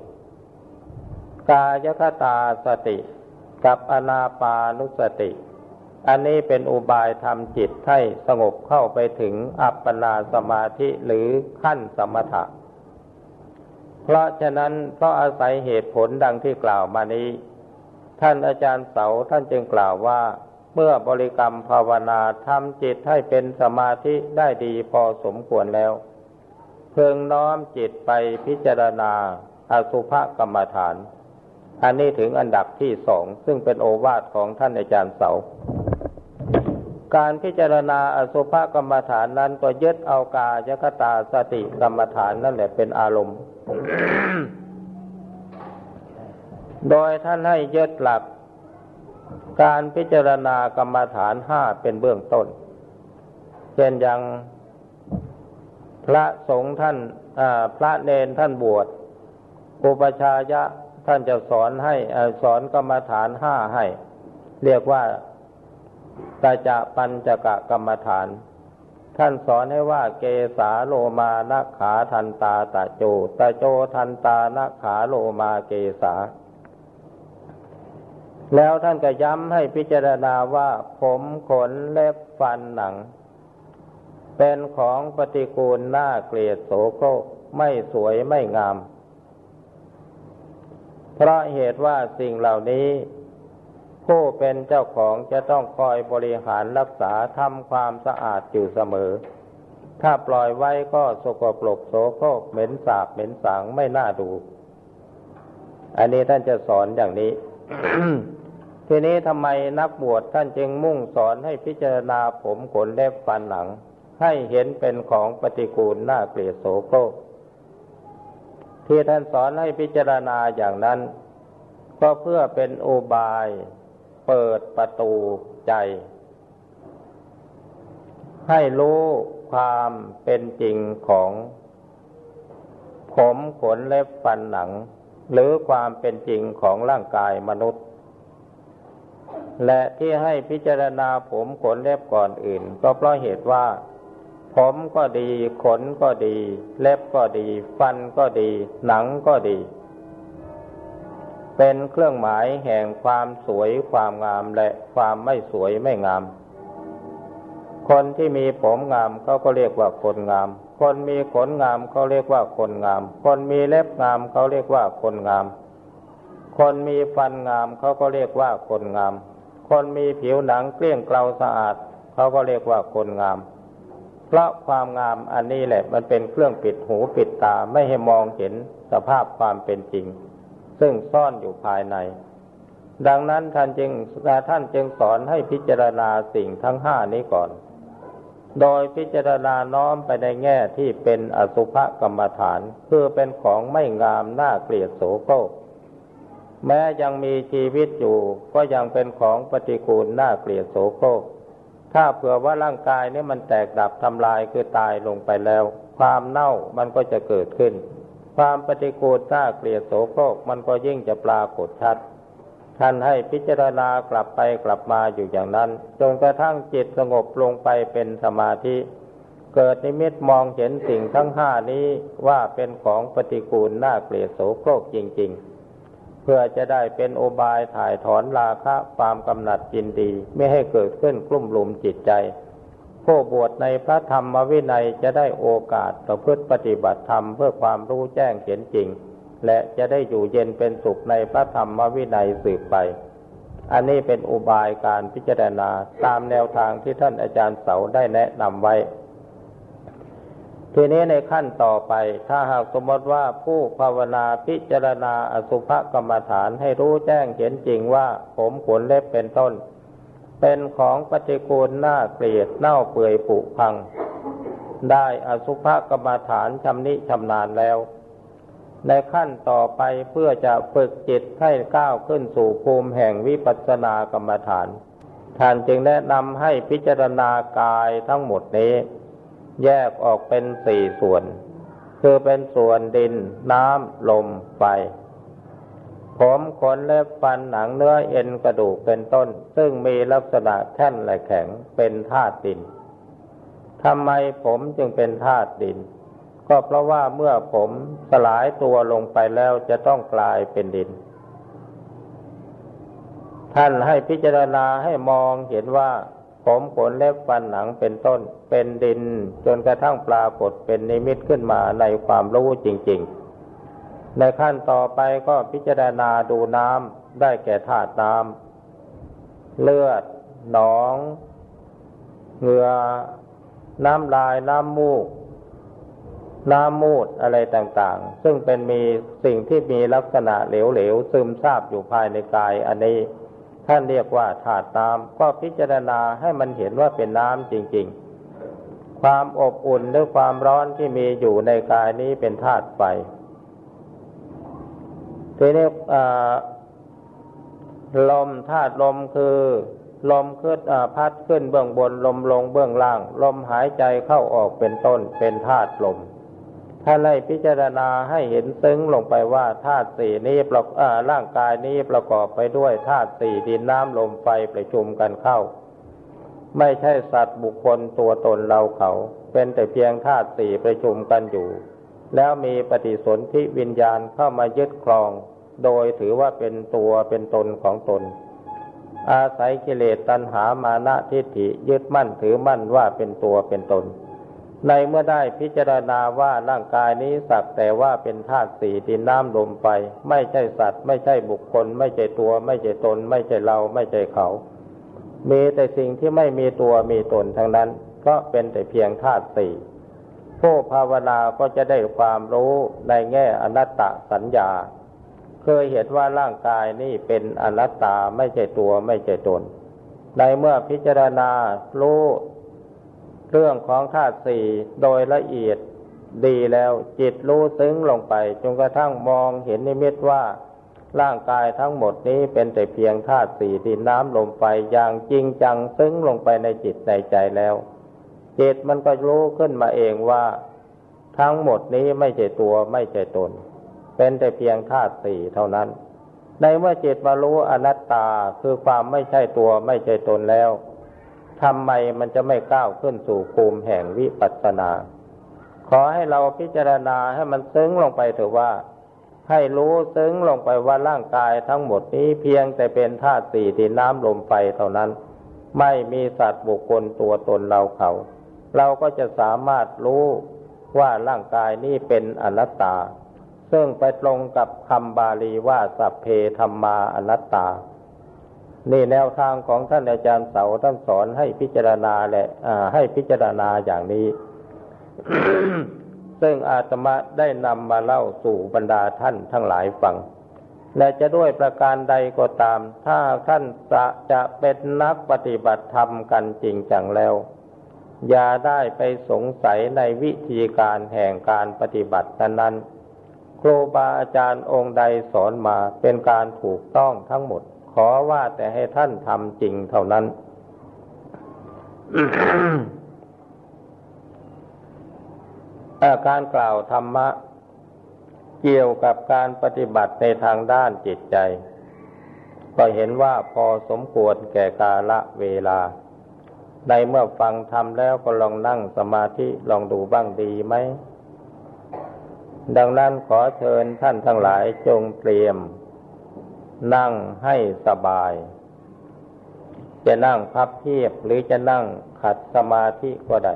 กายคตาสติ กับอนาปานุสติ อันนี้เป็นอุบายทำจิตให้สงบเข้าไปถึงอัปปนาสมาธิหรือขั้นสมถะ เพราะฉะนั้นเพราะอาศัยเหตุผลดังที่กล่าวมานี้ ท่านอาจารย์เสาท่านจึงกล่าวว่าเมื่อบริกรรมภาวนาทำจิตให้เป็นสมาธิได้ดีพอสมควรแล้ว เพิ่งน้อมจิตไปพิจารณาอสุภกรรมฐาน อันนี้ถึงอันดับที่สองซึ่งเป็นโอวาทของท่านอาจารย์เสา การพิจารณาอสุภกรรมฐานนั้นก็ยึดเอากายคตาสติกรรมฐานนั่นแหละเป็นอารมณ์ โดยท่านให้ยึดหลัก การพิจารณากรรมฐานห้าเป็นเบื้องต้น เช่นอย่างพระสงฆ์ท่านพระเนนท่านบวชอุปชายะ ท่านจะสอนให้สอนกรรมฐานห้าให้ เรียกว่าตาจะปัญจกะกรรมฐาน ท่านสอนให้ว่าเกสาโลมานาขาทันตาตะโจตะโจทันตานาขาโลมาเกสา แล้วท่านก็ย้ำให้พิจารณาว่าผมขนเล็บฟันหนัง เป็นของปฏิกูลน่าเกลียดโสโครกไม่สวยไม่งาม เพราะเหตุว่าสิ่งเหล่านี้ ผู้เป็นเจ้าของจะต้องคอยบริหารรักษาทำความสะอาดอยู่เสมอ ถ้าปล่อยไว้ก็สกปรกโสโครกเหม็นสาบเหม็นสางไม่น่าดู อันนี้ท่านจะสอนอย่างนี้ทีนี้ทำไมนักบวชท่านจึงมุ่งสอนให้พิจารณาผมขนเล็บฟันหนัง ให้เห็นเป็นของปฏิกูลน่าเกลียดโสโครก ที่ท่านสอนให้พิจารณาอย่างนั้น ก็เพื่อเป็นอุบายเปิดประตูใจ ให้รู้ความเป็นจริงของ ผมขนเล็บฟันหนัง หรือความเป็นจริงของร่างกายมนุษย์ และที่ให้พิจารณาผมขนเล็บก่อนอื่น ก็เพราะเหตุว่า ผมก็ดี ขนก็ดี เล็บก็ดี ฟันก็ดี หนังก็ดี เป็นเครื่องหมายแห่งความสวยความงามและความไม่สวยไม่งาม คนที่มีผมงามเขาก็เรียกว่าคนงาม คนมีขนงามเขาเรียกว่าคนงาม คนมีเล็บงามเขาเรียกว่าคนงาม คนมีฟันงามเขาก็เรียกว่าคนงาม คนมีผิวหนังเกลี้ยงเกลาสะอาดเขาก็เรียกว่าคนงาม เพราะความงามอันนี้แหละ มันเป็นเครื่องปิดหูปิดตาไม่ให้มองเห็นสภาพความเป็นจริง ซึ่งซ่อนอยู่ภายใน ดังนั้นท่านจึงท่านจึงสอนให้พิจารณาสิ่งทั้งห้านี้ก่อน โดยพิจารณาน้อมไปในแง่ที่เป็นอสุภกรรมฐาน คือเป็นของไม่งามน่าเกลียดโสโครกแม้ยังมีชีวิตอยู่ก็ยังเป็นของปฏิกูลน่าเกลียดโสโครก ถ้าเผื่อว่าร่างกายนี่มันแตกดับทำลายคือตายลงไปแล้ว ความเน่ามันก็จะเกิดขึ้น ความปฏิกูลน่าเกลียดโสโครกมันก็ยิ่งจะปรากฏชัดท่านให้พิจารณากลับไปกลับมาอยู่อย่างนั้น จนกระทั่งจิตสงบลงไปเป็นสมาธิ เกิดนิมิตมองเห็นสิ่งทั้งห้านี้ว่าเป็นของปฏิกูลน่าเกลียดโสโครกจริง ๆ เพื่อจะได้เป็นโอบายถ่ายถอนราคะความกำหนัดจินดี ไม่ให้เกิดขึ้นกลุ่มหลุมจิตใจ ผู้บวชในพระธรรมวินัยจะได้โอกาสประพฤติปฏิบัติธรรมเพื่อความรู้แจ้งเห็นจริง และจะได้อยู่เย็นเป็นสุขในพระธรรมวินัยสืบไป อันนี้เป็นอุบายการพิจารณาตามแนวทางที่ท่านอาจารย์เสาได้แนะนำไว้ ทีนี้ในขั้นต่อไป ถ้าหากสมมติว่าผู้ภาวนาพิจารณาอสุภกรรมฐานให้รู้แจ้งเห็นจริงว่าผมขนเล็บเป็นต้น เป็นของปฏิกูลหน้าเกลียดเน่าเปื่อยผุพัง ได้อสุภกรรมฐานชำนิชำนาญแล้ว ในขั้นต่อไปเพื่อจะฝึกจิตให้ก้าวขึ้นสู่ภูมิแห่งวิปัสสนากรรมฐาน ท่านจึงแนะนำให้พิจารณากายทั้งหมดนี้ แยกออกเป็นสี่ส่วน คือเป็นส่วนดิน น้ำ ลม ไฟ ผมขนเล็บฟันหนังเนื้อเอ็นกระดูกเป็นต้น ซึ่งมีลักษณะแท่นและแข็งเป็นธาตุดินทำไมผมจึงเป็นธาตุดิน ก็เพราะว่าเมื่อผมสลายตัวลงไปแล้วจะต้องกลายเป็นดิน ท่านให้พิจารณาให้มองเห็นว่า ผมขนเล็บฟันหนังเป็นต้น เป็นดิน จนกระทั่งปรากฏเป็นนิมิตขึ้นมาในความรู้จริง ๆ ในขั้นต่อไปก็พิจารณาดูน้ำได้แก่ธาตุน้ำเลือด หนองเหงื่อน้ำลายน้ำมูก น้ำมูดอะไรต่างๆ ซึ่งเป็นมีสิ่งที่มีลักษณะเหลวๆซึมซาบอยู่ภายในกายอันนี้ ท่านเรียกว่าธาตุน้ำก็พิจารณาให้มันเห็นว่าเป็นน้ำจริง ๆ ความอบอุ่นหรือความร้อนที่มีอยู่ในกายนี้เป็นธาตุไฟทีนี้ลมธาตุลมคือลมขึ้นพัดขึ้นเบื้องบนลมลงเบื้องล่าง ลมหายใจเข้าออกเป็นต้นเป็นธาตุลม ถ้าไล่พิจารณาให้เห็นซึ้งลงไปว่าธาตุสี่นี้ประร่างกายนี้ประกอบไปด้วยธาตุสี่ดินน้ำลมไฟประชุมกันเข้า ไม่ใช่สัตว์บุคคลตัวตนเราเขา เป็นแต่เพียงธาตุสี่ประชุมกันอยู่ แล้วมีปฏิสนธิวิญญาณเข้ามายึดครอง โดยถือว่าเป็นตัวเป็นตนของตน อาศัยกิเลสตัณหามานะทิฏฐิยึดมั่นถือมั่นว่าเป็นตัวเป็นตน ในเมื่อได้พิจารณาว่าร่างกายนี้สักแต่ว่าเป็นธาตุสี่ดินน้ำลมไฟไม่ใช่สัตว์ ไม่ใช่บุคคล ไม่ใช่ตัว ไม่ใช่ตน ไม่ใช่เรา ไม่ใช่เขา มีแต่สิ่งที่ไม่มีตัวมีตนทั้งนั้น ก็เป็นแต่เพียงธาตุสี่ผู้ภาวนาก็จะได้ความรู้ในแง่อนัตตสัญญา เคยเห็นว่าร่างกายนี่เป็นอนัตตาไม่ใช่ตัวไม่ใช่ตน ในเมื่อพิจารณารู้ เรื่องของธาตุสี่โดยละเอียดดีแล้วจิตรู้ซึ้งลงไปจนกระทั่งมองเห็นนิมิตว่า ร่างกายทั้งหมดนี้เป็นแต่เพียงธาตุสี่ดินน้ำลมไฟอย่างจริงจังซึ้งลงไปในจิตในใจแล้ว จิตมันก็รู้ขึ้นมาเองว่า ทั้งหมดนี้ไม่ใช่ตัวไม่ใช่ตน เป็นแต่เพียงธาตุสี่เท่านั้น ในเมื่อจิตมารู้อนัตตาคือความไม่ใช่ตัวไม่ใช่ตนแล้ว ทำไมมันจะไม่ก้าวขึ้นสู่ภูมิแห่งวิปัสสนา ขอให้เราพิจารณาให้มันซึ้งลงไปเถอะว่า ให้รู้ซึ้งลงไปว่าร่างกายทั้งหมดนี้เพียงแต่เป็นธาตุสี่ที่น้ำลมไฟเท่านั้น ไม่มีสัตว์บุคคลตัวตนเราเขา เราก็จะสามารถรู้ว่าร่างกายนี้เป็นอนัตตา ซึ่งไปตรงกับคำบาลีว่าสัพเพธรรมาอนัตตา นี่แนวทางของท่านอาจารย์เสาท่านสอนให้พิจารณาและให้พิจารณาอย่างนี้ ซึ่งอาตมาได้นำมาเล่าสู่บรรดาท่านทั้งหลายฟัง และจะด้วยประการใดก็ตาม ถ้าท่านจะจะเป็นนักปฏิบัติธรรมกันจริงจังแล้ว อย่าได้ไปสงสัยในวิธีการแห่งการปฏิบัตินั้นครูบาอาจารย์องค์ใดสอนมาเป็นการถูกต้องทั้งหมด ขอว่าแต่ให้ท่านทำจริงเท่านั้น การกล่าวธรรมะ เกี่ยวกับการปฏิบัติในทางด้านจิตใจ ก็เห็นว่าพอสมควรแก่กาละเวลา ในเมื่อฟังทำแล้วก็ลองนั่งสมาธิลองดูบ้างดีไหมดังนั้นขอเชิญท่านทั้งหลายจงเตรียม นั่งให้สบาย จะนั่งพับเพียบหรือจะนั่งขัดสมาธิก็ได้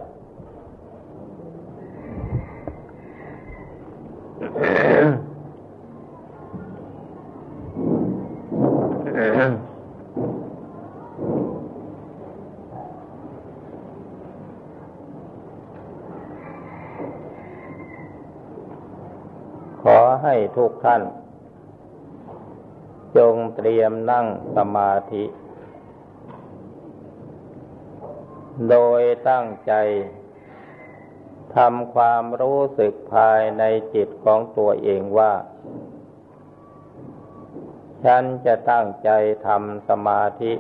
ขอให้ทุกท่าน เตรียมนั่งสมาธิ โดยตั้งใจทำความรู้สึกภายในจิตของตัวเองว่า ฉันจะตั้งใจทำสมาธิ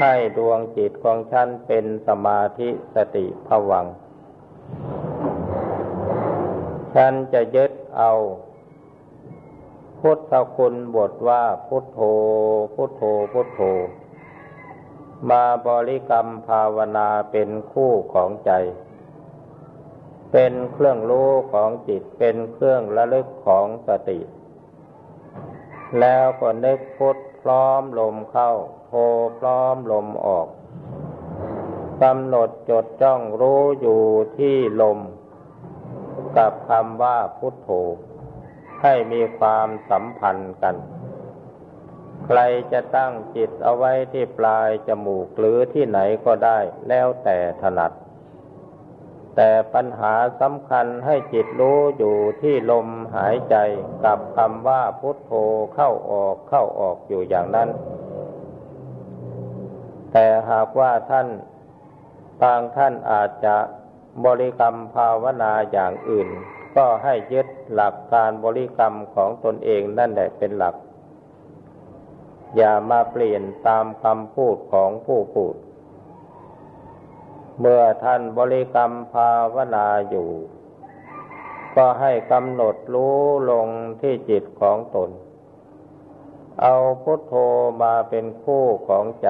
ให้ดวงจิตของฉันเป็นสมาธิสติผวัง ฉันจะยึดเอา พุทธคุณบทว่าพุทโธ พุทโธ พุทโธ มาบริกรรมภาวนาเป็นคู่ของใจ เป็นเครื่องรู้ของจิต เป็นเครื่องระลึกของสติ แล้วก็นึกพุทพร้อมลมเข้าโทพร้อมลมออกกำหนดจดจ้องรู้อยู่ที่ลม กับคำว่าพุทโธ ให้มีความสัมพันธ์กัน ใครจะตั้งจิตเอาไว้ที่ปลายจมูกหรือที่ไหนก็ได้แล้วแต่ถนัด แต่ปัญหาสำคัญให้จิตรู้อยู่ที่ลมหายใจกับคำว่าพุทโธเข้าออกเข้าออกอยู่อย่างนั้น แต่หากว่าท่านบางท่านอาจจะบริกรรมภาวนาอย่างอื่น ก็ให้ยึดหลักการบริกรรมของตนเองนั่นแหละเป็นหลัก อย่ามาเปลี่ยนตามคำพูดของผู้พูด เมื่อท่านบริกรรมภาวนาอยู่ ก็ให้กำหนดรู้ลงที่จิตของตน เอาพุทโธมาเป็นคู่ของใจ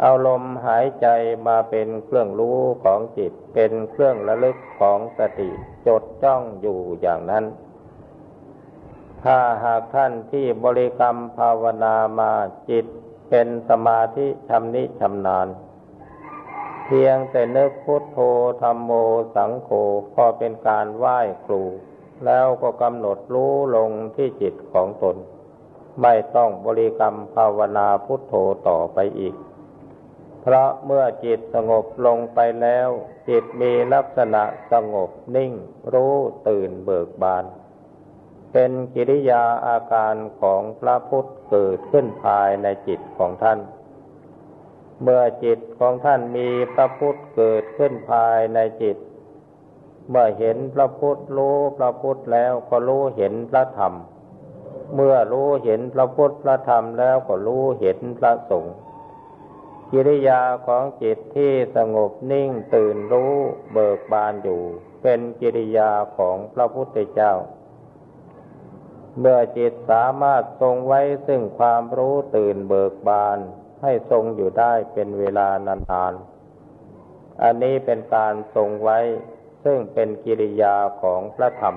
เอาลมหายใจมาเป็นเครื่องรู้ของจิต เป็นเครื่องระลึกของสติ จดจ้องอยู่อย่างนั้น ถ้าหากท่านที่บริกรรมภาวนามาจิตเป็นสมาธิชำนิชำนาญ เพียงแต่นึกพุทโธธรรมโมสังโฆพอเป็นการไหว้ครู แล้วก็กำหนดรู้ลงที่จิตของตน ไม่ต้องบริกรรมภาวนาพุทโธต่อไปอีก เพราะเมื่อจิตสงบลงไปแล้ว จิตมีลักษณะสงบนิ่ง รู้ตื่นเบิกบาน เป็นกิริยาอาการของพระพุทธเกิดขึ้นภายในจิตของท่าน เมื่อจิตของท่านมีพระพุทธเกิดขึ้นภายในจิต เมื่อเห็นพระพุทธรู้พระพุทธแล้วก็รู้เห็นพระธรรม เมื่อรู้เห็นพระพุทธพระธรรมแล้วก็รู้เห็นพระสงฆ์ กิริยาของจิตที่สงบนิ่งตื่นรู้เบิกบานอยู่ เป็นกิริยาของพระพุทธเจ้า เมื่อจิตสามารถทรงไว้ซึ่งความรู้ตื่นเบิกบานให้ทรงอยู่ได้เป็นเวลานานๆอันนี้เป็นการทรงไว้ซึ่งเป็นกิริยาของพระธรรม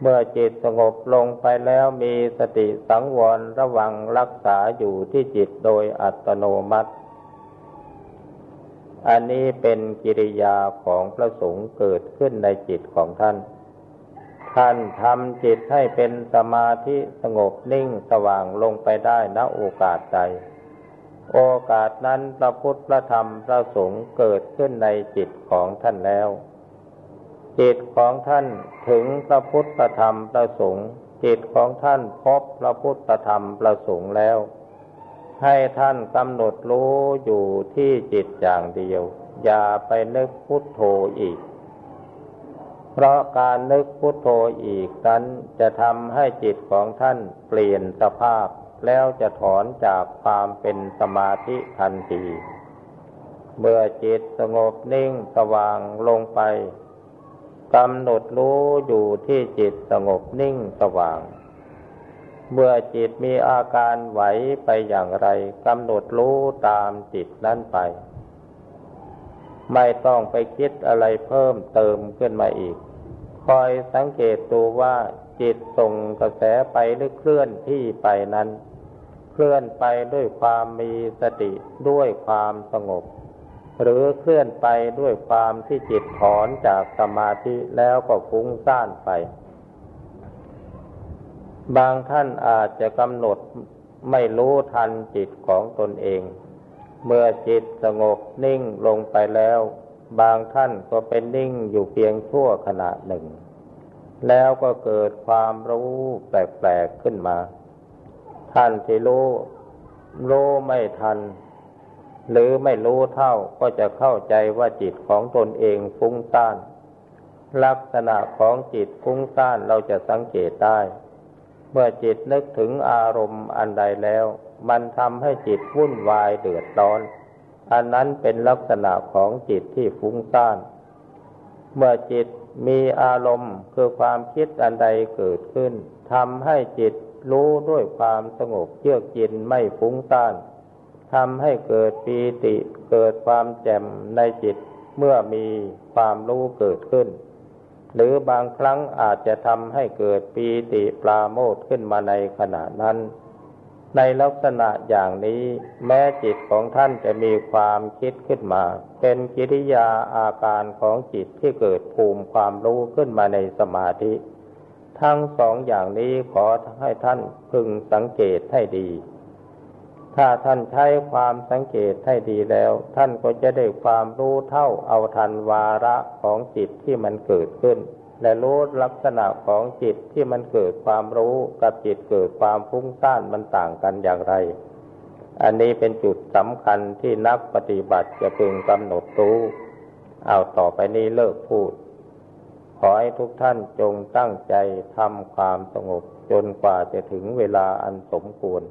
เมื่อจิตสงบลงไปแล้วมีสติสังวรระวังรักษาอยู่ที่จิตโดยอัตโนมัติ อันนี้เป็นกิริยาของพระสงฆ์เกิดขึ้นในจิตของท่าน ท่านทำจิตให้เป็นสมาธิสงบนิ่งสว่างลงไปได้ณโอกาสใด โอกาสนั้นพระพุทธพระธรรมพระสงฆ์เกิดขึ้นในจิตของท่านแล้ว จิตของท่านถึงพระพุทธธรรมพระสงฆ์จิตของท่านพบพระพุทธธรรมพระสงฆ์แล้ว ให้ท่านกำหนดรู้อยู่ที่จิตอย่างเดียว อย่าไปนึกพุทโธอีก เพราะการนึกพุทโธอีกนั้นจะทำให้จิตของท่านเปลี่ยนสภาพแล้วจะถอนจากความเป็นสมาธิทันที เมื่อจิตสงบนิ่งสว่างลงไป กำหนดรู้อยู่ที่จิตสงบนิ่งสว่าง เมื่อจิตมีอาการไหวไปอย่างไรกำหนดรู้ตามจิตนั้นไป ไม่ต้องไปคิดอะไรเพิ่มเติมขึ้นมาอีก คอยสังเกตดูว่าจิตส่งกระแสไปหรือเคลื่อนที่ไปนั้น เคลื่อนไปด้วยความมีสติด้วยความสงบ หรือเคลื่อนไปด้วยความที่จิตถอนจากสมาธิแล้วก็ฟุ้งซ่านไป บางท่านอาจจะกำหนดไม่รู้ทันจิตของตนเอง เมื่อจิตสงบนิ่งลงไปแล้ว บางท่านก็เป็นนิ่งอยู่เพียงชั่วขณะหนึ่ง แล้วก็เกิดความรู้แปลกๆขึ้นมา ท่านที่รู้รู้ไม่ทัน หรือไม่รู้เท่าก็จะเข้าใจว่าจิตของตนเองฟุ้งซ่าน ลักษณะของจิตฟุ้งซ่านเราจะสังเกตได้ เมื่อจิตนึกถึงอารมณ์อันใดแล้ว มันทำให้จิตวุ่นวายเดือดร้อน อันนั้นเป็นลักษณะของจิตที่ฟุ้งซ่าน เมื่อจิตมีอารมณ์คือความคิดอันใดเกิดขึ้นทำให้จิตรู้ด้วยความสงบเยือกเย็นไม่ฟุ้งซ่าน ทำให้เกิดปีติเกิดความแจ่มในจิตเมื่อมีความรู้เกิดขึ้น หรือบางครั้งอาจจะทำให้เกิดปีติปราโมทขึ้นมาในขณะนั้น ในลักษณะอย่างนี้แม้จิตของท่านจะมีความคิดขึ้นมา เป็นกิริยาอาการของจิตที่เกิดภูมิความรู้ขึ้นมาในสมาธิ ทั้งสองอย่างนี้ขอให้ท่านพึงสังเกตให้ดี ถ้าท่านใช้ความสังเกตให้ดีแล้ว ท่านก็จะได้ความรู้เท่าเอาทันวาระของจิตที่มันเกิดขึ้น และรู้ลักษณะของจิตที่มันเกิดความรู้กับจิตเกิดความฟุ้งซ่านมันต่างกันอย่างไร อันนี้เป็นจุดสำคัญที่นักปฏิบัติจะพึงกำหนดรู้ เอาต่อไปนี้เลิกพูด ขอให้ทุกท่านจงตั้งใจทำความสงบจนกว่าจะถึงเวลาอันสมควร